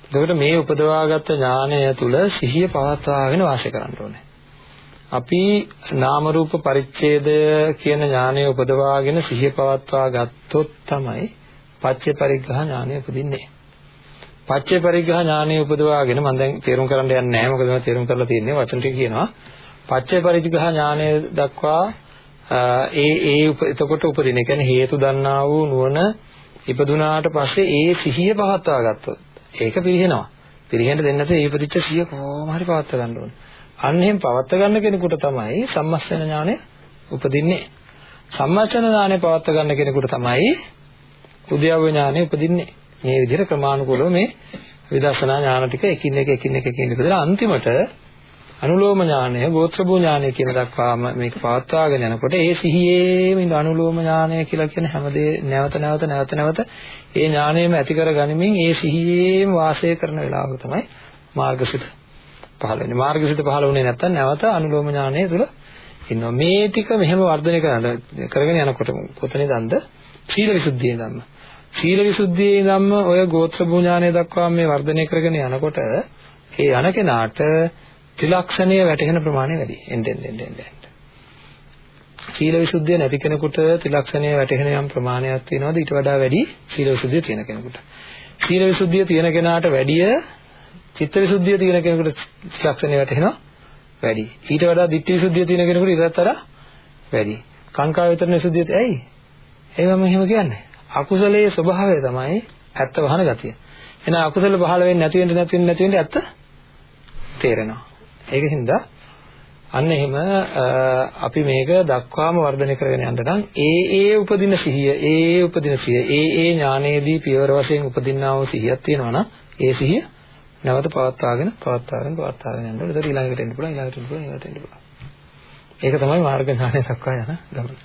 එතකොට මේ උපදවාගත් ඥානය තුල සිහිය පවත්වාගෙන වාසය කරන්න ඕනේ. අපි නාම රූප පරිච්ඡේදය කියන ඥානය උපදවාගෙන සිහිය පවත්වා ගත්තොත් තමයි පච්චේ පරිග්‍රහ ඥානය උපදින්නේ. පච්චේ පරිග්‍රහ ඥානය උපදවාගෙන මම දැන් තේරුම් කරන්න යන්නේ නැහැ මොකද මම තේරුම් කරලා තියෙන්නේ වචන ටික කියනවා. පච්චේ පරිග්‍රහ ඥානය දක්වා ඒ ඒ එතකොට උපදින. ඒ කියන්නේ හේතු දන්නා වූ නුවණ ඉපදුනාට පස්සේ ඒ සිහිය පවත්වා ගත්තොත් ඒක පිරිහෙනවා. පිරිහෙන්න දෙන්නේ නැත්නම් ඒ ඉපදිච්ච සිහිය කොහොම හරි පවත්වා ගන්න ඕනේ. අන්න එහෙම පවත්වා ගන්න කෙනෙකුට තමයි සම්මස්තන ඥානය උපදින්නේ. සම්මස්තන ඥානය පවත්වා ගන්න කෙනෙකුට තමයි උද්‍යව ඥානය උපදින්නේ. මේ විදිහට ක්‍රමානුකූලව මේ විදර්ශනා ඥාන ටික එකින් එක එකින් එක එකින් එක අන්තිමට අනුලෝම ඥානය, ගෝත්‍රභූ ඥානය කියන දක්වාම මේක පවත්වාගෙන යනකොට ඒ සිහියේම ඉන්න අනුලෝම ඥානය කියලා කියන හැමදේ නැවත නැවත නැවත නැවත ඒ ඥානයම ඇති කර ගනිමින් ඒ සිහියේම වාසය කරන වෙලාවක තමයි මාර්ගසිත පහළ වෙන්නේ. මාර්ගසිත පහළ වුණේ නැත්නම් නැවත අනුලෝම ඥානය තුළ ඉන්නවා. මේ ටික මෙහෙම වර්ධනය කරගෙන යනකොට කොතනදන්ද? සීල විසුද්ධියේ ධම්ම. සීල විසුද්ධියේ ධම්ම ඔය ගෝත්‍රභූ ඥානය දක්වා මේ වර්ධනය කරගෙන යනකොට ඒ යන කෙනාට ත්‍රිලක්ෂණය වැටහෙන ප්‍රමාණය වැඩි. එන්න එන්න එන්න එන්න. සීල විසුද්ධිය නැති කෙනෙකුට ත්‍රිලක්ෂණය වැටහෙන යම් ප්‍රමාණයක් තියෙනවද ඊට වඩා වැඩි සීල විසුද්ධිය තියෙන කෙනෙකුට. සීල විසුද්ධිය තියෙන කෙනාට වැඩිය චිත්ත විසුද්ධිය තියෙන කෙනෙකුට ත්‍රිලක්ෂණය වැටහෙනවා වැඩි. ඊට වඩා ditthi විසුද්ධිය තියෙන කෙනෙකුට ඊටතර වැඩි. කාංකා විතරන විසුද්ධිය ඇයි? ඒ මම එහෙම කියන්නේ. අකුසලයේ ස්වභාවය තමයි ඇත්ත වහන ගතිය. එහෙනම් අකුසල පහළ වෙන්නේ නැති වෙන්න නැති වෙන්න නැති වෙන්න ඇත්ත තේරෙනවා. ඒකින්ද අන්න එහෙම අපි මේක දක්වාම වර්ධනය කරගෙන යන්න නම් ඒ ඒ උපදින සිහිය ඒ ඒ උපදින සිහිය ඒ ඒ ඥානයේදී පියවර වශයෙන් උපදින්නා වූ සිහියක් තියෙනවා නම් ඒ සිහිය නැවත පවත්වාගෙන පවත්වාගෙන පවත්වාගෙන යන්න ඕනේ. ඒක ඊළඟට එන්න පුළුවන් ඊළඟට එන්න පුළුවන් ඊළඟට එන්න පුළුවන්. ඒක තමයි මාර්ග ඥානය දක්වා යන ගමන.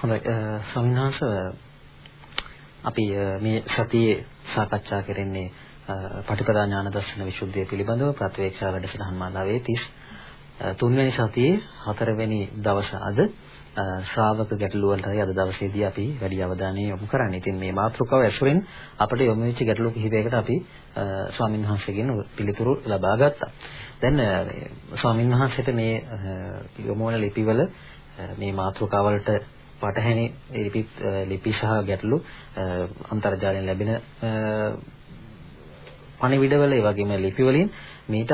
හොඳයි ස්වාමීන් වහන්සේ අපි මේ සතියේ සාකච්ඡා කරන්නේ පටිපදා ඥාන දර්ශන විසුද්ධිය පිළිබඳව ප්‍රත්‍යක්ෂා වැඩසටහන් මාලාවේ 30 තුන්වෙනි සතියේ හතරවෙනි දවස අද ශ්‍රාවක ගැටළු වලටයි අද දවසේදී අපි වැඩි අවධානය යොමු කරන්නේ. ඉතින් මේ මාතෘකාව ඇසුරෙන් අපිට යොමු වෙච්ච ගැටළු කිහිපයකට අපි ස්වාමින් වහන්සේගෙන් පිළිතුරු ලබා ගත්තා. දැන් ස්වාමින් වහන්සේට මේ යොමු වන ලිපිවල මේ මාතෘකාවලට පටහැනි ලිපි ලිපි සහ ගැටළු අන්තර්ජාලයෙන් ලැබෙන පණිවිඩවල ඒ වගේම ලිපි වලින් මීට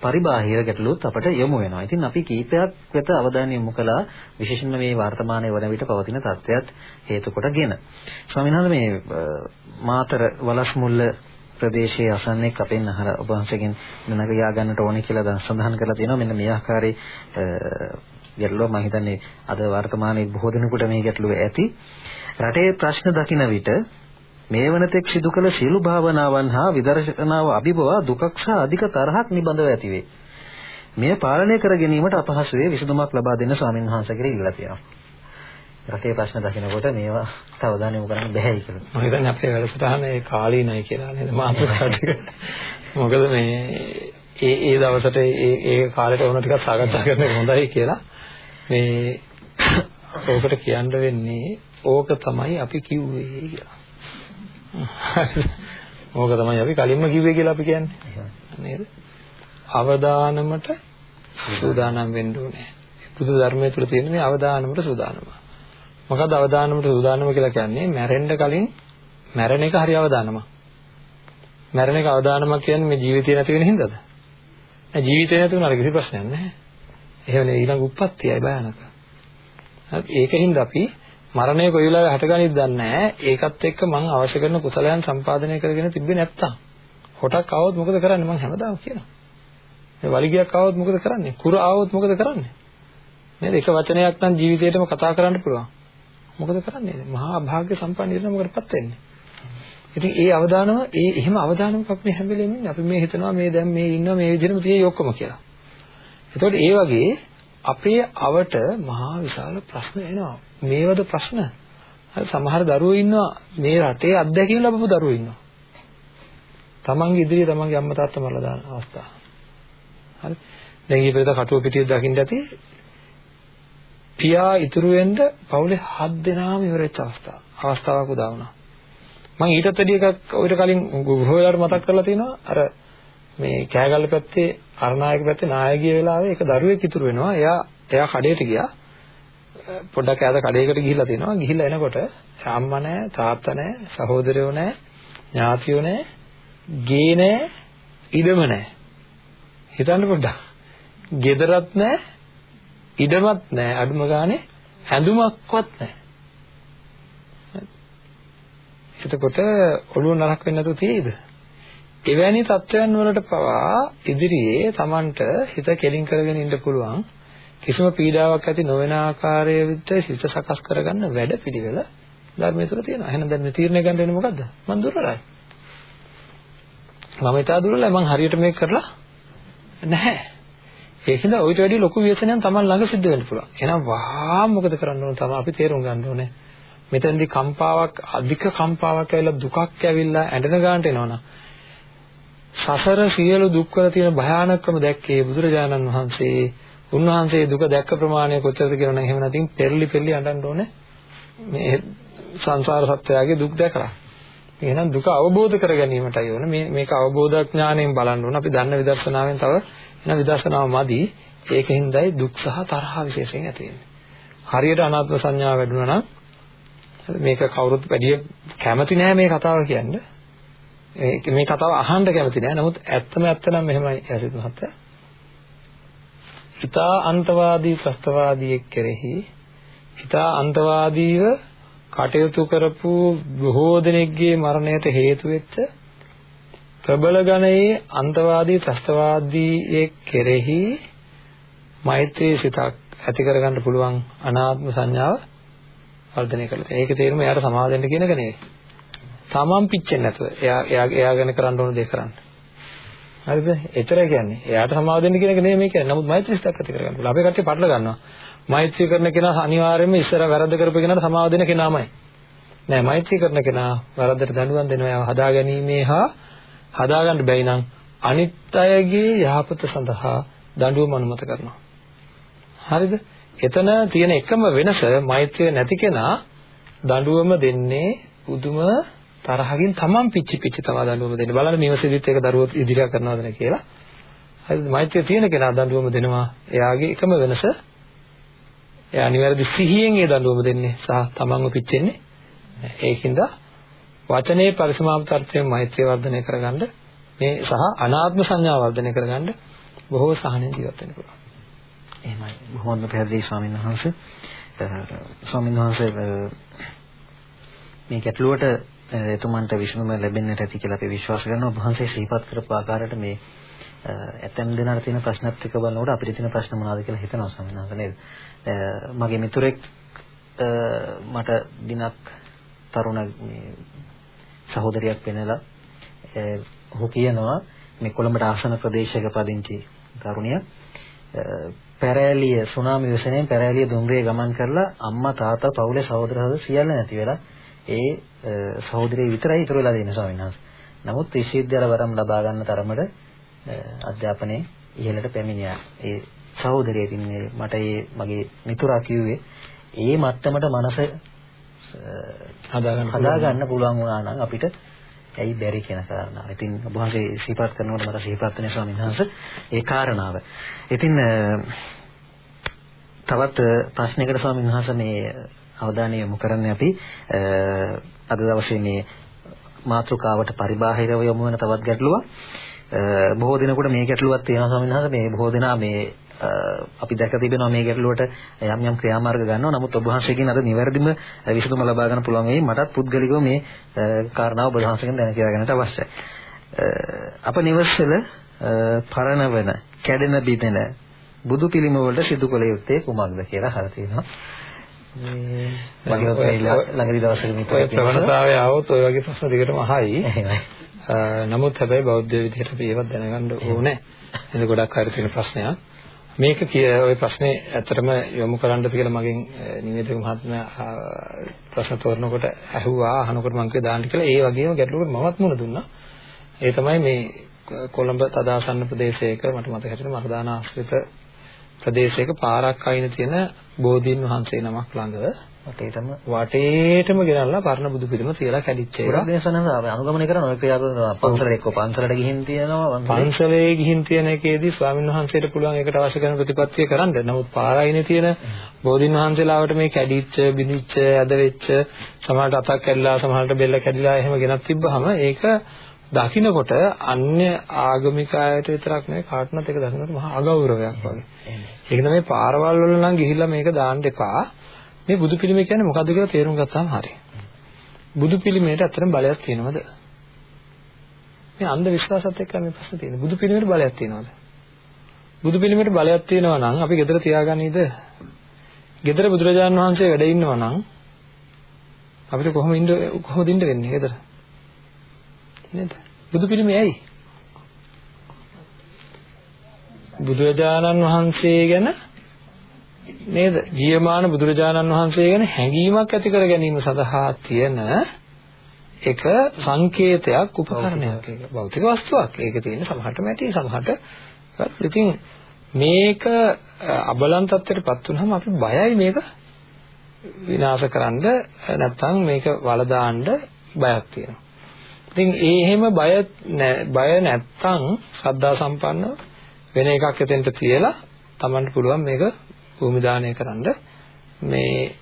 පරිබාහිර ගැටලුත් අපට යොමු වෙනවා. ඉතින් අපි කීපයක් වෙත අවධානය යොමු කළා විශේෂයෙන්ම මේ වර්තමානයේ වන විට පවතින තත්ත්වයක් හේතු කොටගෙන. ස්වාමීන් වහන්සේ මේ මාතර වලස්මුල්ල ප්‍රදේශයේ අසන්නෙක් අපෙන් අහර ඔබ වහන්සේගෙන් දැනග යා ගන්නට ඕනේ කියලා සඳහන් කරලා තියෙනවා. මෙන්න මේ ආකාරයේ ගැටලුව මම හිතන්නේ අද වර්තමානයේ බොහෝ දෙනෙකුට මේ ගැටලුව ඇති. රටේ ප්‍රශ්න දකින විට මේ වනතෙක් සිදු කළ සියලු භාවනාවන් හා විදර්ශනාව අභිබවා දුකක් සහ අධික තරහක් නිබඳව ඇතිවේ. මෙය පාලනය කර ගැනීමට අපහසු වේ විසඳුමක් ලබා දෙන්න ස්වාමීන් වහන්සේගෙන් ඉල්ලා තියෙනවා. රටේ ප්‍රශ්න දකිනකොට මේවා තවදාන යොමු කරන්න බැහැයි කියලා. මම හිතන්නේ අපේ වැඩසටහන ඒ කාලීනයි කියලා නේද මාතෘකාව ටික. මොකද මේ ඒ ඒ දවසට ඒ ඒ කාලේට ඕන ටිකක් සාකච්ඡා කරන්න හොඳයි කියලා මේ ඕකට කියන්න වෙන්නේ ඕක තමයි අපි කිව්වේ කියලා. ඕක තමයි අපි කලින්ම කිව්වේ කියලා අපි කියන්නේ. නේද? අවදානමට සූදානම් වෙන්න ඕනේ. බුදු ධර්මයේ තුල තියෙන මේ අවදානමට සූදානම. මොකද අවදානමට සූදානම කියලා කියන්නේ මැරෙන්න කලින් මැරෙන එක හරි අවදානමක්. මැරෙන එක අවදානමක් කියන්නේ මේ ජීවිතය නැති වෙන හින්දාද? නෑ ජීවිතය නැති වුණාට කිසි ප්‍රශ්නයක් නැහැ. එහෙම නේ ඊළඟ උප්පත්තියයි භයානක. හරි ඒකින්ද අපි මරණය කොයි වෙලාවෙ හටගනිද්ද දන්නේ නැහැ. ඒකත් එක්ක මම අවශ්‍ය කරන කුසලයන් සම්පාදනය කරගෙන තිබ්බේ නැත්තම්. හොටක් ආවොත් මොකද කරන්නේ මම හැමදාම කියනවා. මේ වලිගයක් ආවොත් මොකද කරන්නේ? කුර ආවොත් මොකද කරන්නේ? නේද? එක වචනයක් නම් ජීවිතේටම කතා කරන්න පුළුවන්. මොකද කරන්නේ? මහා භාග්‍ය සම්පන්න ඉරන මොකටපත් වෙන්නේ? ඉතින් ඒ අවදානම ඒ එහෙම අවදානමක් අපි හැම වෙලෙම ඉන්නේ. අපි මේ හිතනවා මේ දැන් මේ ඉන්නවා මේ විදිහටම තියෙයි ඔක්කොම කියලා. එතකොට ඒ වගේ අපේ අවට මහා විශාල ප්‍රශ්න එනවා. මේවද ප්‍රශ්න? සමහර දරුවෝ ඉන්නවා මේ රටේ අත්දැකීම් ලැබපු දරුවෝ ඉන්නවා. තමන්ගේ ඉදිරියේ තමන්ගේ අම්මා තාත්තා මරලා දාන අවස්ථා. හරි. දැන් ඊපෙරේද කටුව පිටියේ දකින්න ඇති පියා ඉතුරු වෙන්න පවුලේ හත් දෙනාම ඉවරෙච්ච අවස්ථාව. අවස්ථාවක් උදා වුණා. මම ඊටත් වැඩි එකක් ඔයිට කලින් ගෘහවලට මතක් කරලා තිනවා අර මේ කෑගල්ල පැත්තේ අරනායක පැත්තේ නායකගේ වෙලාවේ එක දරුවෙක් ඉතුරු වෙනවා. එයා එයා කඩේට ගියා. පොඩ්ඩක් ඈත කඩේකට ගිහිල්ලා තිනවා. ගිහිල්ලා එනකොට අම්මා නැහැ, තාත්තා නැහැ, සහෝදරයෝ නැහැ, ඥාතියෝ නැහැ, ගේ නැහැ, ඉඩම නැහැ. හිතන්න පොඩ්ඩක්. ගෙදරත් නැහැ, ඉඩමත් නැහැ, අඩුම ගානේ හැඳුමක්වත් නැහැ. එතකොට ඔළුව නරක වෙන්නේ නැතුව තියෙයිද? එවැනි තත්වයන් වලට පවා ඉදිරියේ Tamanට හිත කෙලින් කරගෙන ඉන්න පුළුවන් කිසිම පීඩාවක් ඇති නොවන ආකාරයට හිත සකස් කරගන්න වැඩ පිළිවෙල ධර්මයේ තුල තියෙනවා. එහෙනම් දැන් මේ තීරණය ගන්න වෙන්නේ මොකද්ද? මං දුර්වලයි. මම ඊට දුර්වලයි. මං හරියට මේක කරලා නැහැ. ඒකින්ද ඔයිට වැඩි ලොකු ව්‍යසනයක් Taman ළඟ සිද්ධ වෙන්න පුළුවන්. එහෙනම් වහා මොකද කරන්න ඕන තමයි අපි තේරුම් ගන්න ඕනේ. මෙතෙන්දී කම්පාවක් අධික කම්පාවක් ඇවිල්ලා දුකක් ඇවිල්ලා ඇඬෙන ගන්නට එනවනම් සසර සියලු දුක්වල තියෙන භයානකම දැක්කේ බුදුරජාණන් වහන්සේ. උන්වහන්සේ දුක දැක්ක ප්‍රමාණය කොච්චරද කියනවනම් එහෙම නැතිනම් පෙරලි පෙරලි අඬන්න ඕනේ. මේ සංසාර සත්‍යයේ දුක් දැකලා. එහෙනම් දුක අවබෝධ කර ගැනීමටයි ඕන. මේ මේක අවබෝධ ඥාණයෙන් බලන්න ඕන. අපි දන්න විදර්ශනාවෙන් තව එන විදර්ශනාව මදි. ඒකෙන්දයි දුක් සහ තරහ විශේෂයෙන් ඇති වෙන්නේ. හරියට අනාත්ම සංඥාව වැඩුණා නම් මේක කවුරුත් වැඩි කැමති නෑ මේ කතාව කියන්නේ. මේ කතාව අහන්න කැමති නෑ. නමුත් ඇත්තම ඇත්ත නම් මෙහෙමයි ඇසිත මහත්තයා. හිතා අන්තවාදී ත්‍ස්තවාදියෙක් කෙරෙහි හිතා අන්තවාදීව කටයුතු කරපු බොහෝ දෙනෙක්ගේ මරණයට හේතු වෙච්ච ප්‍රබල ගණයේ අන්තවාදී ත්‍ස්තවාදියෙක් කෙරෙහි මෛත්‍රී සිතක් ඇති කරගන්න පුළුවන් අනාත්ම සංඥාව වර්ධනය කරලා තියෙනවා. ඒකේ තේරුම එයාට සමාදෙන්න කියන එක නෙවෙයි. තමන් පිච්චෙන්නේ නැතුව එයා එයා එයා ගැන කරන්න ඕන දේ කරන්න. හරිද? ඒතර කියන්නේ එයාට සමාදෙන්න කියන එක නෙවෙයි මේ කියන්නේ. නමුත් මෛත්‍රී සිතක් ඇති කරගන්න. අපේ කට්ටිය පටල ගන්නවා. මෛත්‍රී කරන කෙනා අනිවාර්යයෙන්ම ඉස්සර වැරද්ද කරපු කෙනාට සමාදෙන කෙනාමයි. නෑ මෛත්‍රී කරන කෙනා වැරද්දට දඬුවම් දෙනවා. එයාව හදාගැනීමේ හා හදාගන්න බැයි නම් අනිත් අයගේ යහපත සඳහා දඬුවම අනුමත කරනවා. හරිද? එතන තියෙන එකම වෙනස මෛත්‍රිය නැති කෙනා දඬුවම දෙන්නේ පුදුම තරහකින් තමන් පිච්චි පිච්චි තව දඬුවම දෙන්නේ. බලන්න නිවසේදීත් ඒක දරුවෝ ඉදිරියට කරනවද කියලා. හරිද? මෛත්‍රිය තියෙන කෙනා දඬුවම දෙනවා. එයාගේ එකම වෙනස එයා නිවැරදි සිහියෙන් ඒ දඬුවම දෙන්නේ සහ තමන්ව පිච්චෙන්නේ. ඒකින්ද වචනේ පරිසමාප්තාර්ථයෙන් මෛත්‍රිය වර්ධනය කරගන්න මේ සහ අනාත්ම සංඥා වර්ධනය කරගන්න බොහෝ සහනෙන් ජීවත් වෙන්න පුළුවන්. එහෙමයි. බොහොමත්ම පැහැදිලි ස්වාමීන් වහන්සේ. ස්වාමීන් වහන්සේ මේ ගැටලුවට එතුමන්ට විසඳුම ලැබෙන්නට ඇති කියලා අපි විශ්වාස කරනවා. ඔබ වහන්සේ ශ්‍රීපත් කරපු ආකාරයට මේ ඇතැම් දෙනාට තියෙන ප්‍රශ්නත් එක්ක බලනකොට අපිට තියෙන ප්‍රශ්න මොනවද කියලා හිතනවා ස්වාමීන් වහන්සේ නේද? මගේ මිතුරෙක් මට දිනක් තරුණ සහෝදරියක් වෙනලා ඔහු කියනවා මේ කොළඹට ආසන ප්‍රදේශයක පදිංචි තරුණියක් පැරෑලිය සුනාමි විසණයෙන් පැරෑලිය දුම්රිය ගමන් කරලා අම්මා තාත්තා පවුලේ සහෝදරහද සියල්ල නැති වෙලා ඒ සහෝදරිය විතරයි ඉතුරු වෙලා තියෙන ස්වාමීන් වහන්සේ. නමුත් විශ්වවිද්‍යාල වරම් ලබා ගන්න තරමට අධ්‍යාපනයේ ඉහළට පැමිණියා. ඒ සහෝදරිය ඉතින් මට ඒ මගේ මිතුරා කිව්වේ ඒ මට්ටමට මනස හදාගන්න හදාගන්න පුළුවන් වුණා නම් අපිට ඇයි බැරි කියන කාරණාව. ඉතින් ඔබ වහන්සේ සිහිපත් කරනකොට මට සිහිපත් වෙන ස්වාමීන් වහන්සේ ඒ කාරණාව. ඉතින් තවත් ප්‍රශ්නයකට ස්වාමීන් වහන්සේ මේ අවධානය යොමු කරන්නේ අපි අද දවසේ මේ මාතෘකාවට පරිබාහිරව යොමු වෙන තවත් ගැටලුවක්. බොහෝ දිනකට මේ ගැටලුවක් තියෙනවා ස්වාමීන් වහන්සේ මේ බොහෝ දෙනා මේ අපි දැක තිබෙනවා මේ ගැටලුවට යම් යම් ක්‍රියාමාර්ග ගන්නවා. නමුත් ඔබ වහන්සේගෙන් අද නිවැරදිම විසඳුම ලබා ගන්න පුළුවන් වෙයි. මටත් පුද්ගලිකව මේ කාරණාව ඔබ වහන්සේගෙන් දැන කියලා ගන්නට අවශ්‍යයි. අප නිවසල පරණවන, කැඩෙන බිඳෙන බුදු පිළිම වලට සිදු කළ යුත්තේ කුමක්ද කියලා අහලා තියෙනවා. මේ වගේ ළඟදී දවසක මේ ප්‍රවණතාවය આવොත් ඔය වගේ ප්‍රශ්න දෙකටම අහයි. නමුත් හැබැයි බෞද්ධ විදිහට අපි ඒවත් දැනගන්න ඕනේ. ඒක ගොඩක් අය තියෙන ප්‍රශ්නයක්. මේක ඔය ප්‍රශ්නේ ඇත්තටම යොමු කරන්නද කියලා මගෙන් නිවේදක මහත්මයා ප්‍රශ්න තෝරනකොට ඇහුවා අහනකොට මම කිව්වා දාන්න කියලා ඒ වගේම ගැටලුවකට මමත් මුණ දුන්නා. ඒ තමයි මේ කොළඹ තදාසන්න ප්‍රදේශයක මට මතක හිටින මරදාන ආශ්‍රිත ප්‍රදේශයක පාරක් අයින තියෙන බෝධීන් වහන්සේ නමක් ළඟ. වටේටම වටේටම ගෙනල්ලා පරණ බුදු පිළිම තියලා කැඩිච්ච ඒවා. ගොඩක් දේශනස අනුගමනය කරන ඔය ක්‍රියාව පන්සලට එක්ක පන්සලට ගිහින් තියෙනවා. පන්සලේ ගිහින් තියෙන එකේදී ස්වාමීන් වහන්සේට පුළුවන් ඒකට අවශ්‍ය කරන ප්‍රතිපත්තිය කරන්න. නමුත් පාරායිනේ තියෙන බෝධින් වහන්සේලාවට මේ කැඩිච්ච, බිඳිච්ච, ඇද වෙච්ච, සමහරට අතක් කැඩිලා, සමහරට බෙල්ල කැඩිලා එහෙම ගෙනත් තිබ්බහම ඒක දකින්නකොට අන්‍ය ආගමික අයට විතරක් නෙවෙයි කාටවත් ඒක දකින්නකොට මහා අගෞරවයක් වගේ. ඒක තමයි පාරවල් වල නම් ගිහිල්ලා මේක දාන්න එපා. මේ බුදු පිළිම කියන්නේ මොකද්ද කියලා තේරුම් ගත්තාම හරි. බුදු පිළිමයට ඇත්තටම බලයක් තියෙනවද? මේ අන්ධ විශ්වාසات එක්ක මේ ප්‍රශ්නේ තියෙන්නේ. බුදු පිළිමයට බලයක් තියෙනවද? බුදු පිළිමයට බලයක් තියෙනවා නම් අපි ගෙදර තියාගන්නේද? ගෙදර බුදුරජාණන් වහන්සේ වැඩ ඉන්නවා නම් අපිට කොහොම ඉන්න කොහොමද ඉන්න වෙන්නේ ගෙදර? නේද? බුදු පිළිමේ ඇයි? බුදුරජාණන් වහන්සේ ගැන නේද? ජීවමාන බුදුරජාණන් වහන්සේ ගැන හැඟීමක් ඇති කර ගැනීම සඳහා තියෙන එක සංකේතයක් උපකරණයක් ඒක භෞතික වස්තුවක්. ඒක තියෙන සමහරට මැටි සමහරට ඉතින් මේක අබලන් තත්ත්වයටපත් වුනහම අපි බයයි මේක විනාශ කරන්න නැත්නම් මේක වලදාන්න බයක් තියෙනවා. ඉතින් ඒ එහෙම බය බය නැත්තම් ශ්‍රද්ධා සම්පන්නව වෙන එකක් එතෙන්ට තියලා Tamanට පුළුවන් මේක භූමි දානය කරන්න. මේ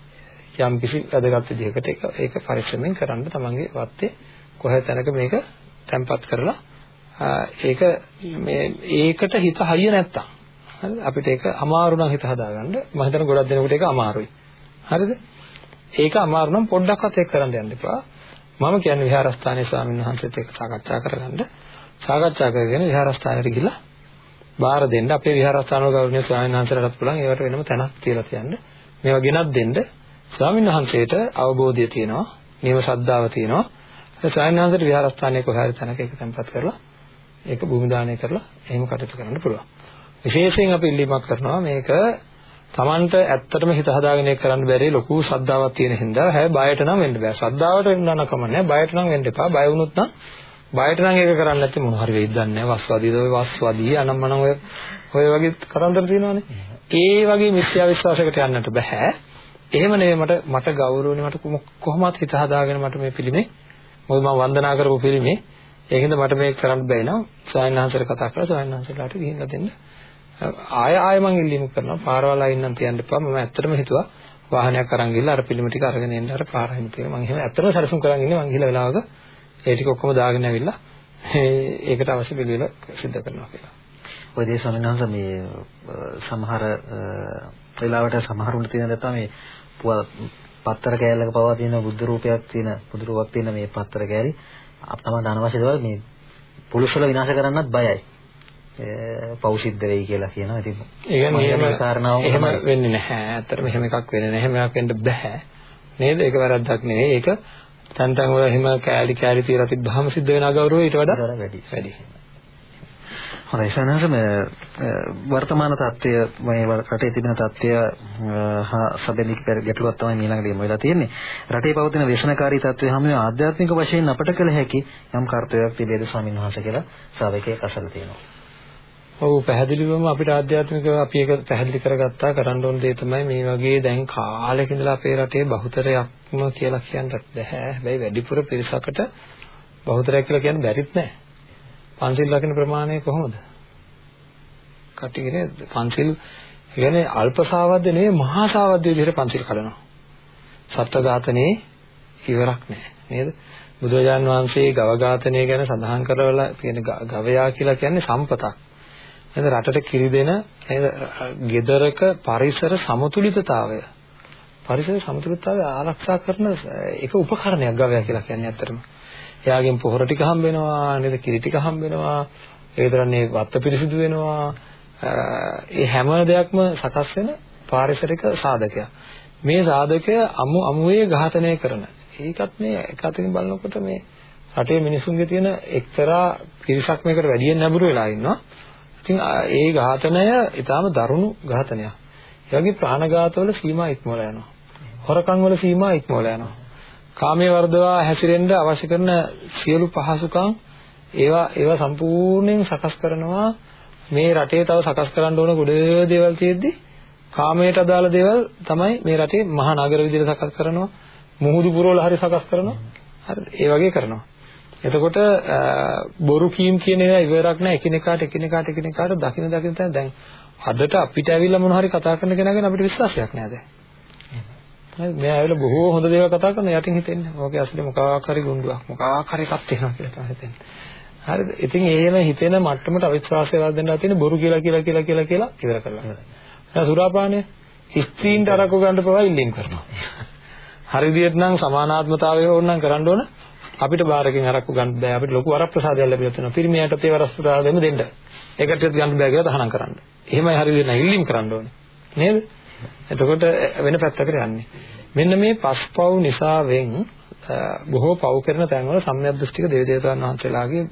යම් කිසි වැදගත් විදිහකට ඒක ඒක පරිස්සමෙන් කරන්න තමන්ගේ වත්තේ කොහේ තැනක මේක තැම්පත් කරලා ඒක මේ ඒකට හිත හරිය නැත්තම් හරිද අපිට ඒක අමාරු නම් හිත හදාගන්න. මම හිතන ගොඩක් දෙනෙකුට ඒක අමාරුයි. හරිද? ඒක අමාරු නම් පොඩ්ඩක්වත් ඒක කරන්න යන්න එපා. මම කියන්නේ විහාරස්ථානයේ ස්වාමීන් වහන්සේත් එක්ක සාකච්ඡා කරගන්න. සාකච්ඡා කරගෙන විහාරස්ථානයට ගිහිල්ලා බාර දෙන්න. අපේ විහාරස්ථානවල ගෞරවනීය ස්වාමීන් වහන්සේලාට පුළුවන් ඒවට වෙනම තැනක් තියලා තියන්න. මේවා ගෙනත් දෙන්න. ස්වාමීන් වහන්සේට අවබෝධය තියෙනවා. නියම ශ්‍රද්ධාව තියෙනවා. ඒ ස්වාමීන් වහන්සේට විහාරස්ථානයේ කොහේ හරි තැනක ඒක තැන්පත් කරලා ඒක භූමි දානය කරලා එහෙම කටයුතු කරන්න පුළුවන්. විශේෂයෙන් අපි ඉල්ලීමක් කරනවා මේක Tamanට ඇත්තටම හිත හදාගෙන ඒක කරන්න බැරි ලොකු ශ්‍රද්ධාවක් තියෙන හින්දා හැබැයි බයට නම් වෙන්න බෑ. ශ්‍රද්ධාවට වෙන්න නම් කමන්නේ බයට නම් වෙන්න එපා. බය වුණොත් නම් බයට නම් ඒක කරන්නේ නැත්නම් මොන හරි වෙයිද දන්නේ නැහැ වස්වාදීද ඔය වස්වාදී අනම්මනම් ඔය ඔය වගේ කතන්දර තියෙනවානේ. ඒ වගේ මිත්‍යා විශ්වාසයකට යන්නට බෑ. එහෙම නෙවෙයි මට මට ගෞරවණීය මට කොහොමවත් හිත හදාගෙන මට මේ පිළිමේ මොකද මම වන්දනා කරපු පිළිමේ. ඒකින්ද මට මේක කරන්න බැයි නම් ස්වාමීන් වහන්සේට කතා කරලා ස්වාමීන් වහන්සේලාට ගිහිල්ලා දෙන්න. ආය ආය මං ඉල්ලීම කරනවා. පාරවල් අයින්නම් තියන්න එපා. මම ඇත්තටම හිතුවා වාහනයක් අරන් ගිහලා අර පිළිම ටික අරගෙන එන්න. අර පාරයින් තියෙනවා මං එහෙම ඇත්තටම සැලසුම් කරන් ඉන්නේ. මං ගිහලා වෙලාවක ඒ ටික ඔක්කොම දාගෙන ඇවිල්ලා ඒකට අවශ්‍ය පිළිවෙල සිදු කරනවා කියලා. ඔය දේ ස්වාමීන් වහන්සේ මේ සමහර වෙලාවට සමහරුන්ට තියෙන දේ තමයි පත්තර කෑල්ලක පවා තියෙන බුද්ධ රූපයක් තියෙන බුදු රූපයක් තියෙන මේ පත්තර කෑලි අපතම අනවශ්‍ය දේවල් මේ පුරුෂවල විනාශ කරන්නත් බයයි. පෞසිද්ධ වෙයි කියලා කියනවා. ඉතින් ඒ කියන්නේ එහෙම වෙන්නේ නැහැ. ඇත්තටම එහෙම එකක් වෙන්නේ නැහැ. එහෙම එකක් වෙන්න බෑ. නේද? ඒක වැරද්දක් නෙවෙයි. ඒක තැන් තැන් වල එහෙම කෑලි කෑලි තියලා තිබ්බහම සිද්ධ වෙන අගෞරවය ඊට වඩා වැඩි. වැඩි. හොඳයි සනහස මේ වර්තමාන තත්ත්වය මේ රටේ තිබෙන තත්ත්වය හා සැබවින්ම ගැටලුවක් තමයි ඊළඟට එමු වෙලා තියෙන්නේ. රටේ පවතින ව්‍යසනකාරී තත්ත්වය හැම ආධ්‍යාත්මික වශයෙන් අපට කළ හැකි යම් කාර්යයක් තිබේද ස්වාමීන් වහන්සේ කියලා ශ්‍රාවකයෙක් අසල තියෙනවා. ඔව් පැහැදිලිවම අපිට ආධ්‍යාත්මිකව අපි ඒක පැහැදිලි කරගත්තා කරන්න ඕන දේ තමයි මේ වගේ දැන් කාලෙක ඉඳලා අපේ රටේ බහුතරයක්ම කියලා කියන්න බෑ. හැබැයි වැඩිපුර පිරිසකට බහුතරයක් කියලා කියන්න බැරිත් නෑ. පන්සිල් රකින්න ප්‍රමාණය කොහොමද? කටිනේ පන්සිල් කියන්නේ අල්ප සාවද්ද නෙවෙයි මහා සාවද්ද විදිහට පන්සිල් කඩනවා. සත්ත්ව ඝාතනේ ඉවරක් නෑ නේද? බුදුරජාන් වහන්සේ ගව ඝාතනය ගැන සඳහන් කරවලා කියන ගවයා කියලා කියන්නේ සම්පතක්. නේද රටට කිරි දෙන නේද gedaraka පරිසර සමතුලිතතාවය පරිසර සමතුලිතතාවය ආරක්ෂා කරන එක උපකරණයක් ගවයා කියලා කියන්නේ ඇත්තටම. එයාගෙන් පොහොර ටික හම්බ වෙනවා නේද කිරි ටික හම්බ වෙනවා ඒ තරන්නේ වත්ත පිරිසිදු වෙනවා ඒ හැම දෙයක්ම සකස් වෙන පාරිසරික සාධකයක්. මේ සාධකය අමු අමුවේ ඝාතනය කරන. ඒකත් මේ එක අතකින් බලනකොට මේ රටේ මිනිසුන්ගේ තියෙන එක්තරා පිරිසක් මේකට වැඩියෙන් නැඹුරු වෙලා ඉන්නවා. ඉතින් ඒ ඝාතනය ඊටාම දරුණු ඝාතනයක්. ඒ වගේ ප්‍රාණඝාතවල සීමා ඉක්මවලා යනවා. හොරකම් වල සීමා ඉක්මවලා යනවා. කාමයේ වර්ධවා හැසිරෙන්න අවශ්‍ය කරන සියලු පහසුකම් ඒවා ඒවා සම්පූර්ණයෙන් සකස් කරනවා මේ රටේ තව සකස් කරන්න ඕන ගොඩ දේවල් තියෙද්දි කාමයට අදාළ දේවල් තමයි මේ රටේ මහා නගර විදිහට සකස් කරනවා. මුහුදු පුරවල හරි සකස් කරනවා. හරිද? ඒ වගේ කරනවා. එතකොට බොරු කීම් කියන ඒවා ඉවරක් නැහැ එකිනෙකාට එකිනෙකාට එකිනෙකාට දකින දකින තැන දැන් අදට අපිට ඇවිල්ලා මොන හරි කතා කරන කෙනා ගැන අපිට විශ්වාසයක් නැහැ දැන්. හරි මෙයා ඇවිල්ලා බොහෝ හොඳ දේවල් කතා කරන යටින් හිතෙන්නේ. ඕකේ අසලේ මොකක් හරි ගුඬුවක් මොකක් හරි එකක් තියෙනවා කියලා තමයි හිතෙන්නේ. හරිද? ඉතින් එහෙම හිතෙන මට්ටමට අවිශ්වාසය වර්ධනලා තියෙන බොරු කියලා කියලා කියලා කියලා කියලා ඉවර කරලා. දැන් සුරාපානය ස්ත්‍රීන්ට අරකු ගන්න පවා ඉල්ලීම් කරනවා. හරි විදියට නම් සමානාත්මතාවය ඕනනම් කරන්න ඕන අපිට බාරකින් අරක්කු ගන්න බෑ. අපිට ලොකු වරප්‍රසාදයක් ලැබිලා තියෙනවා. පිරිමියාටත් ඒ වරප්‍රසාදෙම දෙන්න ඒකටත් ගන්න බෑ කියලා තහනම් කරන්න. එහෙමයි හරි විදියට ඉල්ලීම් කරන්න ඕනේ. නේද? එතකොට වෙන පැත්තකට යන්නේ. මෙන්න මේ පස්පව් නිසාවෙන් බොහෝ පව් කරන තැන්වල සම්‍යක් දෘෂ්ටික දේව දේවතාවුන් වහන්සේලාගේ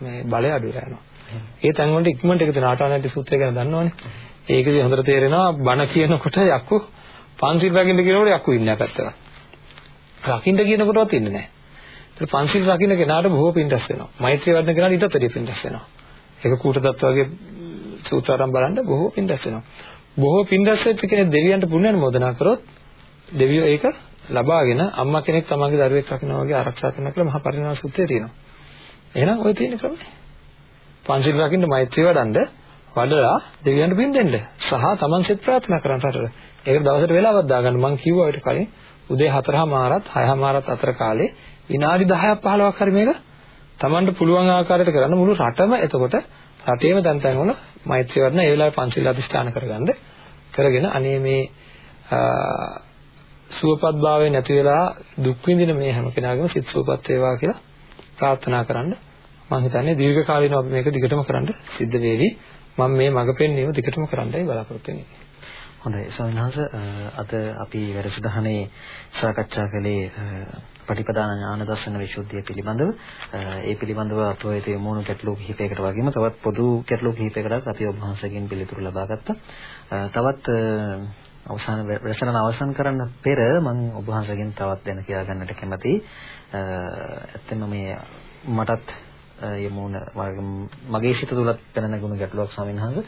මේ බලය අඩු වෙලා යනවා. ඒ තැන් වලට ඉක්මනට එකතු නාටානටි සූත්‍රය ගැන දන්නවනේ. ඒකදී හොඳට තේරෙනවා බණ කියනකොට යක්කු පන්සිල් රකින්න කියනකොට යක්කු ඉන්නේ නැහැ පැත්තට. රකින්න කියනකොටවත් ඉන්නේ නැහැ. ඒක පංචශීල රකින්න කෙනාට බොහෝ පින් රැස් වෙනවා. මෛත්‍රී වඩන කෙනාට ඊටත් වැඩි පින් රැස් වෙනවා. ඒක කූටදත්ත වගේ සූත්‍රාරම් බලන්න බොහෝ පින් රැස් වෙනවා. බොහෝ පින් රැස් වෙච්ච කෙනෙක් දෙවියන්ට පුණ්‍ය අනුමෝදනා කරොත් දෙවියෝ ඒක ලබාගෙන අම්මා කෙනෙක් තමන්ගේ දරුවෙක් රකින්නා වගේ ආරක්ෂා කරනවා කියලා මහා පරිණාම සූත්‍රයේ තියෙනවා. එහෙනම් ওই තියෙන ක්‍රමය. පංචශීල රකින්න මෛත්‍රී වඩන්න වඩලා දෙවියන්ට පින් දෙන්න සහ තමන් සෙත් ප්‍රාර්ථනා කරන්න රටට. ඒකට දවසට වෙලාවක් දාගන්න මම කිව්වා ඊට කලින් උදේ 4:00මාරත් 6:00මාරත් අතර කාලේ විනාඩි 10ක් 15ක් හරි මේක Tamanට පුළුවන් ආකාරයට කරන්න. මුළු රටම එතකොට රටේම තැන් තැන් වල මෛත්‍රී වර්ණ ඒ වෙලාවේ පංචශීල අධිෂ්ඨාන කරගන්න කරගෙන අනේ මේ සුවපත් භාවයේ නැති වෙලා දුක් විඳින මේ හැම කෙනාගේම සිත සුවපත් වේවා කියලා ප්‍රාර්ථනා කරන්න. මම හිතන්නේ දීර්ඝ කාලීනව අපි මේක දිගටම කරන්න සිද්ධ වේවි. මම මේ මඟ පෙන්වීම දිගටම කරන්නයි බලාපොරොත්තු වෙන්නේ. හොඳයි. ස්වාමීන් වහන්සේ අද අපි වැඩසටහනේ සාකච්ඡා කළේ පටිපදාන ඥාන දර්ශන විසුද්ධිය පිළිබඳව ඒ පිළිබඳව අප වෙත යොමුණු ගැටලු කිහිපයකට වගේම තවත් පොදු ගැටලු කිහිපයකටත් අපි ඔබ වහන්සේගෙන් පිළිතුරු ලබා ගත්තා. තවත් අවසාන වැඩසටහන අවසන් කරන්න පෙර මම ඔබ වහන්සේගෙන් තවත් දැන කියා ගන්නට කැමතියි. ඇත්තම මේ මටත් යමුණ මගේ සිත තුලත් පැන නැගුණු ගැටලුවක් ස්වාමීන් වහන්සේ.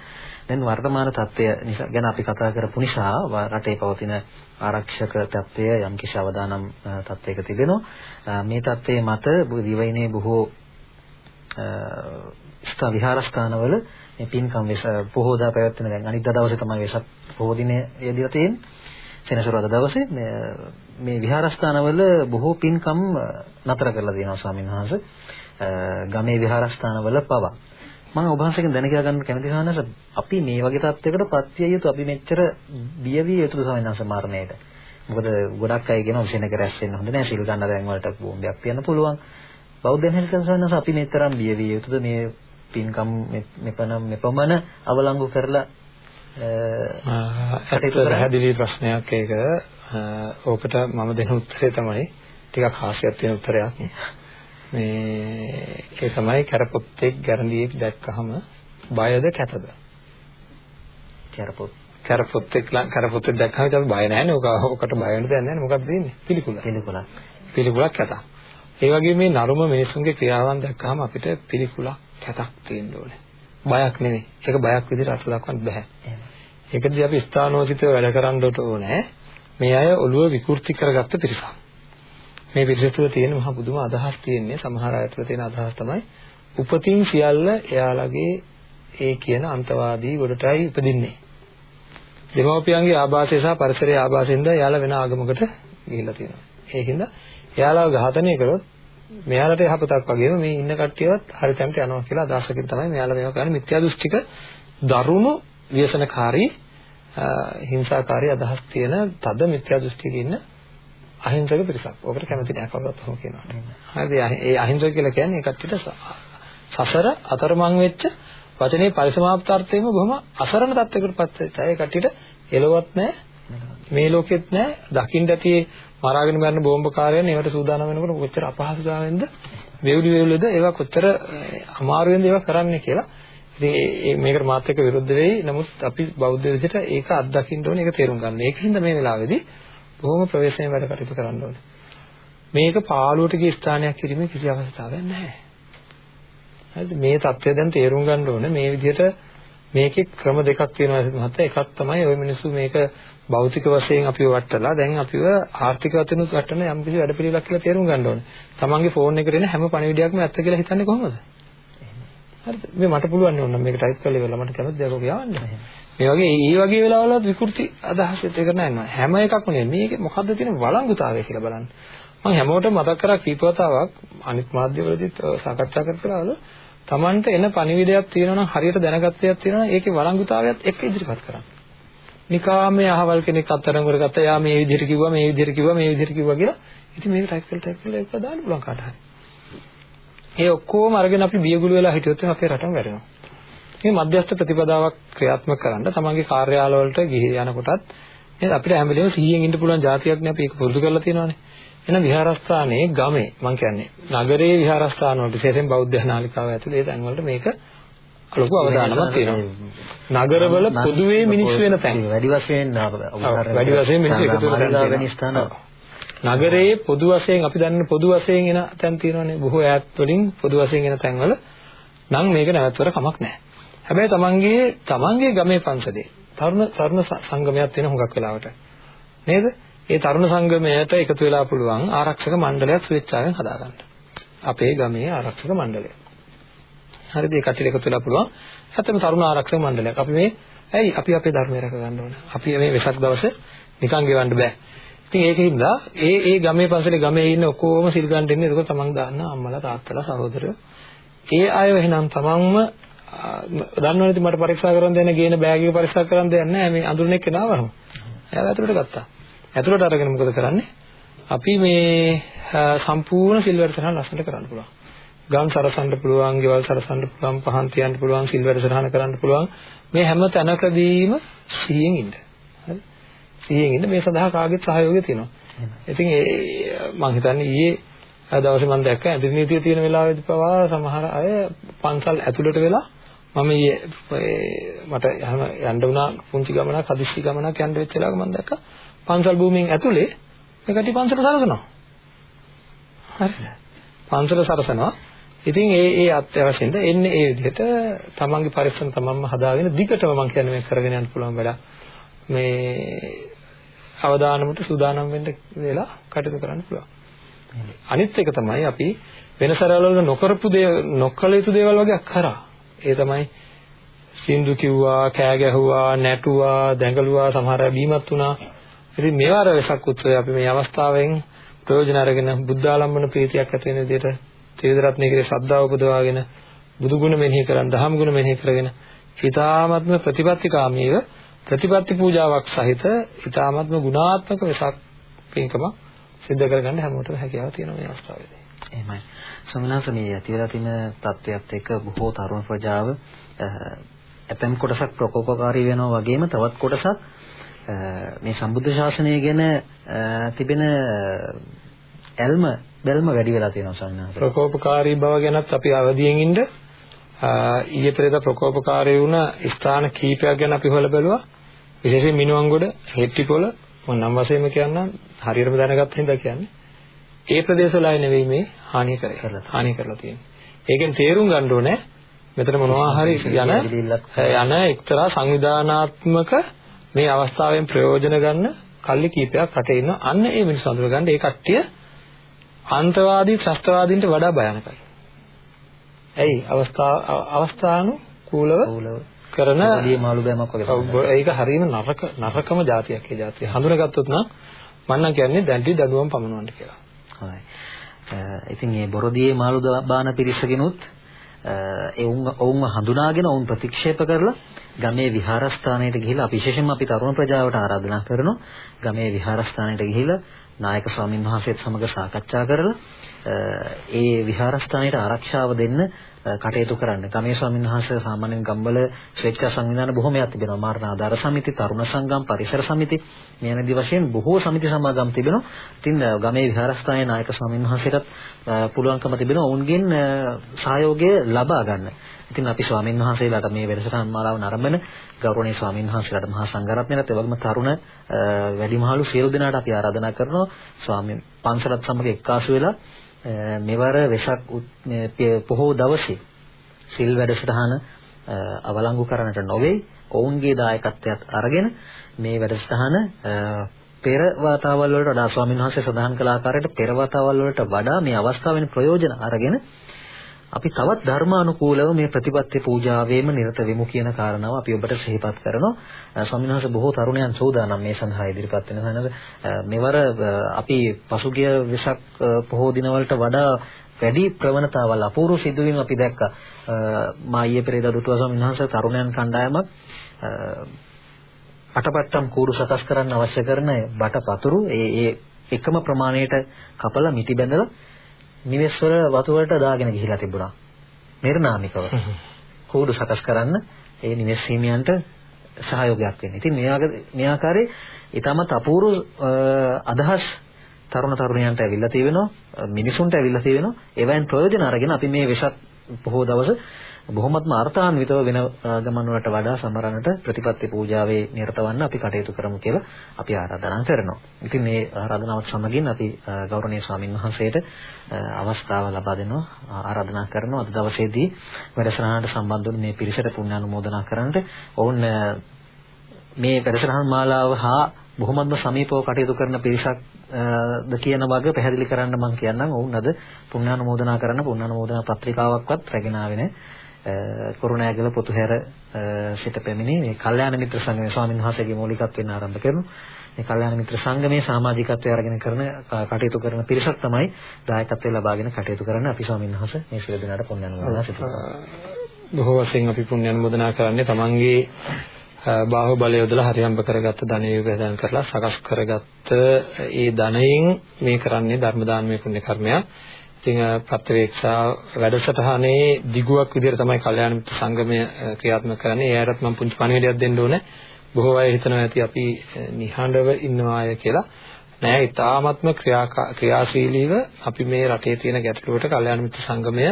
දැන් වර්තමාන තත්ත්වය නිසා ගැන අපි කතා කරපු නිසා රටේ පවතින ආරක්ෂක තත්ත්වය යම්කිසි අවදානම් තත්ත්වයක තිබෙනවා. මේ තත්ත්වයේ මත දිවයිනේ බොහෝ ස්ථා විහාරස්ථානවල මේ පින්කම් වෙස පොහොදා පැවැත්වෙන දැන් අනිද්දා දවසේ තමයි වෙසක් පොහො දිනේ යෙදලා තියෙන්නේ. සෙනසුරාදා දවසේ මේ විහාරස්ථානවල බොහෝ පින්කම් නතර කරලා තියෙනවා ස්වාමීන් වහන්සේ. ගමේ විහාරස්ථානවල පවා. මම ඔබ වහන්සේගෙන් දැන කියලා ගන්න කැමති සානස අපි මේ වගේ තත්යකට පත්විය යුතු අපි මෙච්චර බියවිය යුතුද සමිනාස මරණයට? මොකද ගොඩක් අය කියනවා විශේෂ රැස් වෙන්න හොඳ නැහැ සිල් ගන්න දැන් වලට බෝම්බයක් තියන්න පුළුවන්. බෞද්ධයන් හැටියට සමිනාස අපි මෙතරම් බියවිය යුතුද? මේ පින්කම් මෙපන මෙපමණ අවලංගු කරලා ඇත්තට පැහැදිලි ප්‍රශ්නයක් ඒක. ඕකට මම දෙන උත්තරේ තමයි ටිකක් හාස්‍යයක් තියෙන උත්තරයක් මේ ඒ තමයි කරපොත්තෙක් ගැරන්ඩියෙක් දැක්කහම බයද කැතද? කරපොත් කරපොත්තෙක් කරපොත්තෙක් දැක්කම ඉතින් බය නැහැනේ. ඔක ඔකට බය වෙන්න දෙයක් නැහැ. මොකක්ද වෙන්නේ? පිළිකුල. පිළිකුලක්. පිළිකුලක් කැතක්. ඒ වගේ මේ නරුම මිනිසුන්ගේ ක්‍රියාවන් දැක්කහම අපිට පිළිකුලක් කැතක් තියෙන්න ඕනේ. බයක් නෙවෙයි. ඒක බයක් විදිහට අට දක්වන්න බෑ. ඒකදී අපි ස්ථානෝචිතව වැඩ කරන්න ඕනේ. මේ අය ඔළුව විකෘති කරගත්ත පිරිසක්. මේ පිටස තුළ තියෙන මහ පුදුම අදහස් තියෙන්නේ සමහර අය තුළ තියෙන අදහස් තමයි උපතින් සියල්ල එයාලගේ ඒ කියන අන්තවාදී ගොඩටයි උපදින්නේ. දෙමව්පියන්ගේ ආభాසය සහ පරිසරයේ ආభాසයෙන්ද එයාලා වෙන ආගමකට ගිහිල්ලා තියෙනවා. ඒකින්ද එයාලව ඝාතනය කරොත් මෙයාලට යහපතක් වගේම මේ ඉන්න කට්ටියවත් හරි තැනට යනවා කියලා අදහසකින් තමයි මෙයාලා මේවා කරන්නේ මිත්‍යා දෘෂ්ටික දරුණු ව්‍යසනකාරී හිංසාකාරී අදහස් තියෙන තද මිත්‍යා දෘෂ්ටියක ඉන්න අහිංසක පිරිසක්. ඔකට කැමති නැහැ කවුරුත් ඔහොම කියනවා. හරිද? ඒ අහිංසක කියලා කියන්නේ ඒ කට්ටියට සසර අතරමං වෙච්ච වචනේ පරිසමාප්තාර්ථයෙන්ම බොහොම අසරණ තත්යකට පත් වෙච්ච අය කට්ටියට එලවත් නැහැ. මේ ලෝකෙත් නැහැ. දකින්න ඇති මරාගෙන මරන බෝම්බකාරයන් ඒවට සූදානම් වෙනකොට කොච්චර අපහසුතාවෙන්ද වේවුලි වේවුලිද ඒවා කොච්චර අමාරුවෙන්ද ඒවා කරන්නේ කියලා. ඉතින් මේකට මාත් එක්ක විරුද්ධ වෙයි. නමුත් අපි බෞද්ධ විදිහට ඒක අත්දකින්න ඕනේ. ඒක තේරුම් ගන්න. ඒකින්ද මේ වෙලාවේදී බොහොම ප්‍රවේශයෙන් වැඩ කටයුතු කරන්න ඕනේ. මේක පාළුවට ගිය ස්ථානයක් කිරීමේ කිසි අවස්ථාවක් නැහැ. හරිද? මේ தත්ත්වය දැන් තේරුම් ගන්න ඕනේ. මේ විදිහට මේකේ ක්‍රම දෙකක් තියෙනවා මහත්තයා. එකක් තමයි ওই මිනිස්සු මේක භෞතික වශයෙන් අපිව වටලා දැන් අපිව ආර්ථික වශයෙන් උත් වටන යම් කිසි වැඩ පිළිවෙලක් කියලා තේරුම් ගන්න ඕනේ. තමන්ගේ ෆෝන් එකට එන හැම පණිවිඩයක්ම ඇත්ත කියලා හිතන්නේ කොහොමද? හරිද? මේ මට පුළුවන් නේ ඕන මේක ටයිප් කරලා ඉවරලා මට කැමති දේක් ඔක යවන්න. මේ වගේ මේ වගේ වෙලාවලත් විකෘති අදහසෙත් ඒක නෑ හැම එකක්ම නේ මේකේ මොකද්ද තියෙන වළංගුතාවය කියලා බලන්න. මම හැමෝටම මතක් කරා කීපවතාවක් අනිත් මාධ්‍යවලදීත් සාකච්ඡා කරලා තමන්ට එන පණිවිඩයක් තියෙනවා නම් හරියට දැනගත්ත එකක් තියෙනවා නම් ඒකේ වළංගුතාවයත් එක්ක ඉදිරිපත් කරන්න. නිකාමේ අහවල් කෙනෙක් අත්තරන් කරගත්ත යා මේ විදිහට කිව්වා මේ විදිහට කිව්වා මේ විදිහට කිව්වා කියලා ඉතින් මේක ටයිප් කරලා ටයිප් කරලා ඒක දාන්න පුළුවන් කාට හරි. ඒ ඔක්කොම අරගෙන අපි බියගුළු වෙලා හිටියොත් අපේ රටම වැටෙනවා. මේ මධ්‍යස්ථ ප්‍රතිපදාවක් ක්‍රියාත්මක කරන්න තමන්ගේ කාර්යාල වලට ගිහින් යනකොටත් අපිට හැම වෙලේම 100න් ඉන්න පුළුවන් જાතියක් නේ අපි ඒක පුරුදු කරලා තියෙනවානේ. එහෙනම් විහාරස්ථානයේ ගමේ මම කියන්නේ නගරයේ විහාරස්ථාන වලට විශේෂයෙන් බෞද්ධ නාලිකාව ඇතුළේ ඒ තැන් වලට මේක ලොකු අවධානමක් තියෙනවා. නගරවල පොදුවේ මිනිස්සු වෙන තැන්. වැඩි වශයෙන් වැඩි වශයෙන් මිනිස්සු එකතු වෙන ස්ථාන. නගරයේ පොදු වශයෙන් අපි දන්නේ පොදු වශයෙන් එන තැන් තියෙනවානේ. බොහෝ ඈත් වලින් පොදු වශයෙන් එන තැන්වල නම් මේක නැවැත්වර කමක් නැහැ. හැබැයි තමන්ගේ තමන්ගේ ගමේ පන්සලේ තරුණ තරුණ සංගමයක් තියෙන හුඟක් වෙලාවට. නේද? ඒ තරුණ සංගමයට එකතු වෙලා පුළුවන් ආරක්ෂක මණ්ඩලයක් ස්වේච්ඡාවෙන් හදාගන්න. අපේ ගමේ ආරක්ෂක මණ්ඩලය. හරිද? ඒ කට්ටිය එකතු වෙලා පුළුවන්. ඇත්තම තරුණ ආරක්ෂක මණ්ඩලයක්. අපි මේ ඇයි අපි අපේ ධර්මය රැක ගන්න ඕන. අපි මේ වෙසක් දවසේ නිකන් ගෙවන්න බෑ. ඉතින් ඒකින්ද ඒ ඒ ගමේ පන්සලේ ගමේ ඉන්න ඔක්කොම සිල් ගන්න ඉන්නේ. ඒක තමන් දාන්න අම්මලා තාත්තලා සහෝදරයෝ. ඒ අය එහෙනම් තමන්ම දන්නවනේ මට පරීක්ෂා කරන්න දෙන්න ගේන බෑග් එක පරීක්ෂා කරන්න දෙන්නේ නැහැ. මේ අඳුරන එක්ක නාවරම. එයාලා ඇතුළට ගත්තා. ඇතුළට අරගෙන මොකද කරන්නේ? අපි මේ සම්පූර්ණ සිල් වැඩසටහන ලස්සනට කරන්න පුළුවන්. ගම් සරසන්න පුළුවන්, ගෙවල් සරසන්න පුළුවන්, පහන් තියන්න පුළුවන්, සිල් වැඩසටහන කරන්න පුළුවන්. මේ හැම තැනකදීම සිහියෙන් ඉන්න. හරි? සිහියෙන් ඉන්න මේ සඳහා කාගෙත් සහයෝගය තියෙනවා. ඉතින් ඒ මම හිතන්නේ ඊයේ දවසේ මම දැක්ක ඇඳිරි නීතිය තියෙන වෙලාවෙදි පවා සමහර අය පන්සල් ඇතුළට වෙලා මම ඊයේ මට යන්න වුණා පුංචි ගමනක් හදිස්සි ගමනක් යන්න වෙච්ච වෙලාවක මම දැක්කා පන්සල් භූමියෙන් ඇතුලේ මේ කටි පන්සල සරසනවා. හරිද? පන්සල සරසනවා. ඉතින් ඒ ඒ අත්‍යවශ්‍යින්ද එන්නේ ඒ විදිහට තමන්ගේ පරිස්සම තමන්ම හදාගෙන දිගටම මම කියන්නේ මේක කරගෙන යන්න පුළුවන් වැඩක්. මේ අවදානමට සූදානම් වෙන්න වෙලා කටයුතු කරන්න පුළුවන්. අනිත් එක තමයි අපි වෙනසරවල නොකරපු දේ නොකළ යුතු දේවල් වගේ කරා. ඒ තමයි සින්දු කිව්වා, කෑ ගැහුවා, නැටුවා, දැඟලුවා, සමහර අය බීමත් වුණා. ඉතින් මේවාර වෙසක් උත්සවය අපි මේ අවස්ථාවෙන් ප්‍රයෝජන අරගෙන බුද්ධාලම්බන ප්‍රීතියක් ඇති වෙන විදිහට ත්‍රිවිධ රත්නයේ කෙරේ ශ්‍රද්ධාව උපදවාගෙන බුදු ගුණ මෙනෙහි කරන් දහම් ගුණ මෙනෙහි කරගෙන ඊ타ත්ම ප්‍රතිපත්තිකාමීව ප්‍රතිපත්ති පූජාවක් සහිත ඊ타ත්ම ගුණාත්මක වෙසක් පින්කම සිද්ධ කරගන්න හැමෝටම හැකියාව තියෙන මේ අවස්ථාවේදී. එහෙමයි. ස්වාමිනාස මේ ඇතිවලා තියෙන තත්ත්වයක් එක්ක බොහෝ තරුණ ප්‍රජාව ඇතම් කොටසක් ප්‍රකෝපකාරී වෙනවා වගේම තවත් කොටසක් මේ සම්බුද්ධ ශාසනය ගැන තිබෙන ඇල්ම බැල්ම වැඩි වෙලා තියෙනවා සන්නාස. ප්‍රකෝපකාරී බව ගැනත් අපි අවදියෙන් ඉන්න ඊයේ පෙරේද ප්‍රකෝපකාරී වුණ ස්ථාන කීපයක් ගැන අපි හොල බැලුවා. විශේෂයෙන් මිනුවන්ගොඩ, හෙට්ටිපොළ මම නම් වශයෙන්ම කියන්නම් හරියටම දැනගත්ත හින්දා කියන්නේ. ඒ ප්‍රදේශවල අය නෙවෙයි මේ හානිය කරලා හානිය කරලා තියෙන්නේ. ඒකෙන් තේරුම් ගන්න ඕනේ මෙතන මොනවා හරි යන යන එක්තරා සංවිධානාත්මක මේ අවස්ථාවෙන් ප්‍රයෝජන ගන්න කල්ලි කීපයක් රටේ ඉන්න අන්න ඒ මිනිස්සු අඳුරගන්න ඒ කට්ටිය අන්තවාදී ත්‍රස්තවාදීන්ට වඩා භයානකයි. ඇයි අවස්ථා අවස්ථානුකූලව කරන දී මාළු බෑමක් වගේ. ඒක හරියම නරක නරකම જાතියක් ඒ જાතිය. හඳුනගත්තොත් නම් මම නම් කියන්නේ දැන්ටි දඩුවම් පමනවන්න කියලා. හොඳයි. ඉතින් මේ බොරදියේ මාළු බාන පිරිසගෙනුත් ඒ ඔවුන්ව හඳුනාගෙන ඔවුන් ප්‍රතික්ෂේප කරලා ගමේ විහාරස්ථානයට ගිහිලා විශේෂයෙන්ම අපි තරුණ ප්‍රජාවට ආරාධනා කරනවා ගමේ විහාරස්ථානයට ගිහිලා නායක ස්වාමින් වහන්සේත් සමග සාකච්ඡා කරලා ඒ විහාරස්ථානයට ආරක්ෂාව දෙන්න කටයුතු කරන්න. ගමේ ස්වාමීන් වහන්සේ සාමාන්‍යයෙන් ගම්වල ස්වේච්ඡා සංවිධාන බොහෝමයක් තිබෙනවා. මාරණ ආධාර සමිති, තරුණ සංගම්, පරිසර සමිති මේ ආදී වශයෙන් බොහෝ සමිති සමාගම් තිබෙනවා. ඉතින් ගමේ විහාරස්ථානයේ නායක ස්වාමීන් වහන්සේටත් පුළුවන්කම තිබෙනවා ඔවුන්ගෙන් සහයෝගය ලබා ගන්න. ඉතින් අපි ස්වාමීන් වහන්සේලාට මේ වැඩසටහන් මාලාව නරඹන ගෞරවනීය ස්වාමීන් වහන්සේලාට මහා සංඝරත්නයත් ඒ වගේම තරුණ වැඩිමහලු සියලු දෙනාට අපි ආරාධනා කරනවා ස්වාමීන් පන්සලත් සමග එක්කාසු වෙලා මෙවර වෙසක් පොහෝ දවසේ සිල් වැඩසටහන අවලංගු කරන්නට නොවේ ඔවුන්ගේ දායකත්වයක් අරගෙන මේ වැඩසටහන පෙර වතාවල් වලට වඩා ස්වාමීන් වහන්සේ සඳහන් කළ ආකාරයට පෙර වතාවල් වලට වඩා මේ අවස්ථාවෙන් ප්‍රයෝජන අරගෙන අපි තවත් ධර්මානුකූලව මේ ප්‍රතිපත්ති පූජාවේම නිරත වෙමු කියන කාරණාව අපි ඔබට සිහිපත් කරනවා. ස්වාමීන් වහන්සේ බොහෝ තරුණයන් සූදානම් මේ සඳහා ඉදිරිපත් වෙන සනද මෙවර අපි පසුගිය වෙසක් පොහෝ දිනවලට වඩා වැඩි ප්‍රවණතාවල් අපූර්ව සිදුවීම් අපි දැක්කා. මා ඊයේ පෙරේදා දුටුවා ස්වාමීන් වහන්සේ තරුණයන් කණ්ඩායමක්. අටපට්ටම් කූරු සකස් කරන්න අවශ්‍ය කරන බටපතුරු ඒ ඒ එකම ප්‍රමාණයට කපලා මිටි බැඳලා නිවෙස් වල වතු වලට දාගෙන ගිහිලා තිබුණා. නිර්නාමිකව. කූඩු සකස් කරන්න ඒ නිවෙස් හිමියන්ට සහයෝගයක් වෙන්න. ඉතින් මේ මේ ආකාරයේ ඊටමත් අපූර්ව අදහස් තරුණ තරුණියන්ට ඇවිල්ලා තියෙනවා මිනිසුන්ට ඇවිල්ලා තියෙනවා ඒවෙන් ප්‍රයෝජන අරගෙන අපි මේ වෙසක් බොහෝ දවස් බොහොමත්ම අර්ථාන්විතව වෙන ගමන් වලට වඩා සමරන්නට ප්‍රතිපත්ති පූජාවේ නිරතවන්න අපි කටයුතු කරමු කියලා අපි ආරාධනා කරනවා. ඉතින් මේ ආරාධනාවත් සමගින් අපි ගෞරවනීය ස්වාමින් වහන්සේට අවස්ථාව ලබා දෙනවා ආරාධනා කරනවා අද දවසේදී වැඩසටහනට සම්බන්ධ වුණු මේ පිරිසට පුණ්‍යානුමෝදනා කරන්නට ඔවුන් මේ වැඩසටහන් මාලාව හා බොහොමත්ම සමීපව කටයුතු කරන පිරිසක් ද කියන වග පැහැදිලි කරන්න මම කියන්නම්. ඔවුන් අද පුණ්‍යානුමෝදනා කරන පුණ්‍යානුමෝදනා පත්‍රිකාවක්වත් රැගෙන ආවේ නැහැ. කරුණාගල පොතුහැර සිට පැමිණි මේ කල්යාණ මිත්‍ර සංගමේ ස්වාමීන් වහන්සේගේ මූලිකත්වයෙන් ආරම්භ කරනු මේ කල්යාණ මිත්‍ර සංගමේ සමාජිකත්වය අරගෙන කරන කටයුතු කරන පිරිසක් තමයි දායකත්වය ලබාගෙන කටයුතු කරන අපි ස්වාමීන් වහන්සේ මේ සියලු දෙනාට පුණ්‍ය අනුමෝදනා සිදු බොහෝ වශයෙන් අපි පුණ්‍ය අනුමෝදනා කරන්නේ තමන්ගේ බාහුව බලය යොදලා හරියම්බ කරගත්ත ධනෙ විභජන කරලා සකස් කරගත්ත ඒ ධනයෙන් මේ කරන්නේ ධර්ම දානමය පුණ්‍ය කර්මයක්. ඉතින් ප්‍රත්‍යවේක්ෂා වැඩසටහනේ දිගුවක් විදිහට තමයි කල්යාණ මිත්‍ර සංගමය ක්‍රියාත්මක කරන්නේ. ඒ අයටත් මම පුංචි පණිවිඩයක් දෙන්න ඕනේ. බොහෝ අය හිතනවා ඇති අපි නිහඬව ඉන්නවාය කියලා. නෑ, ඊ타ත්ම ක්‍රියාශීලීව අපි මේ රටේ තියෙන ගැටලුවට කල්යාණ මිත්‍ර සංගමය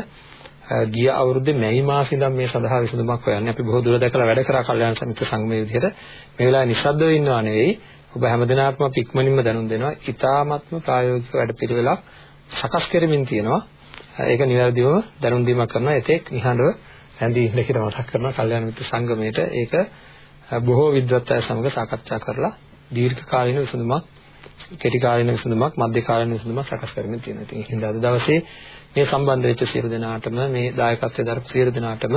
ගිය අවුරුද්දේ මැයි මාසේ ඉඳන් මේ සඳහා විසඳුමක් හොයන්නේ. අපි බොහෝ දුර දැකලා වැඩ කරා කල්යාණ මිත්‍ර සංගමයේ විදිහට. මේ වෙලාවේ නිශ්ශබ්දව ඉන්නවා නෙවෙයි. ඔබ හැමදෙනාටම අපි ඉක්මනින්ම දැනුම් දෙනවා. ඊ타ත්ම ප්‍රායෝගික වැඩපිළිවෙලක් සකස් කරමින් තියෙනවා. ඒක නිවැරදිවම දැනුම් දීමක් කරනවා. එතෙක් නිහඬව රැඳී ඉන්න කියලා මතක් කරනවා කල්යාණ මිත්‍ර සංගමයට. ඒක බොහෝ විද්වත් අය සමග සාකච්ඡා කරලා දීර්ඝ කාලීන විසඳුමක්, කෙටි කාලීන විසඳුමක්, මධ්‍ය කාලීන විසඳුමක් සකස් කරමින් තියෙනවා. ඉතින් හින්දා අද දවසේ මේ සම්බන්ධ වෙච්ච සියලු දෙනාටම මේ දායකත්වයේ දරපු සියලු දෙනාටම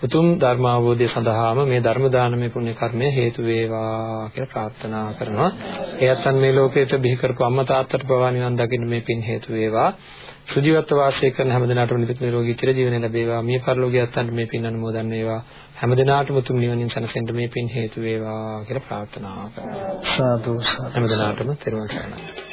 උතුම් ධර්ම අවබෝධය සඳහාම මේ ධර්ම දානමය පුණ්‍ය කර්මය හේතු වේවා කියලා ප්‍රාර්ථනා කරනවා. එයත්න් මේ ලෝකයට බිහි කරපු අම්මා තාත්තට පවා නිවන් දකින්න මේ පින් හේතු වේවා. සුජීවත්ව වාසය කරන හැම දිනාටම නිදුක් නිරෝගී චිර ජීවනය ලැබේවා. මිය පරලෝකියයන්ට මේ පින් අනුමෝදන් වේවා. හැම දිනාටම උතුම් නිවනින් සැනසෙන්න මේ පින් හේතු වේවා කියලා ප්‍රාර්ථනා කරනවා. සාදු හැම දිනාටම තෙරුවන් සරණයි.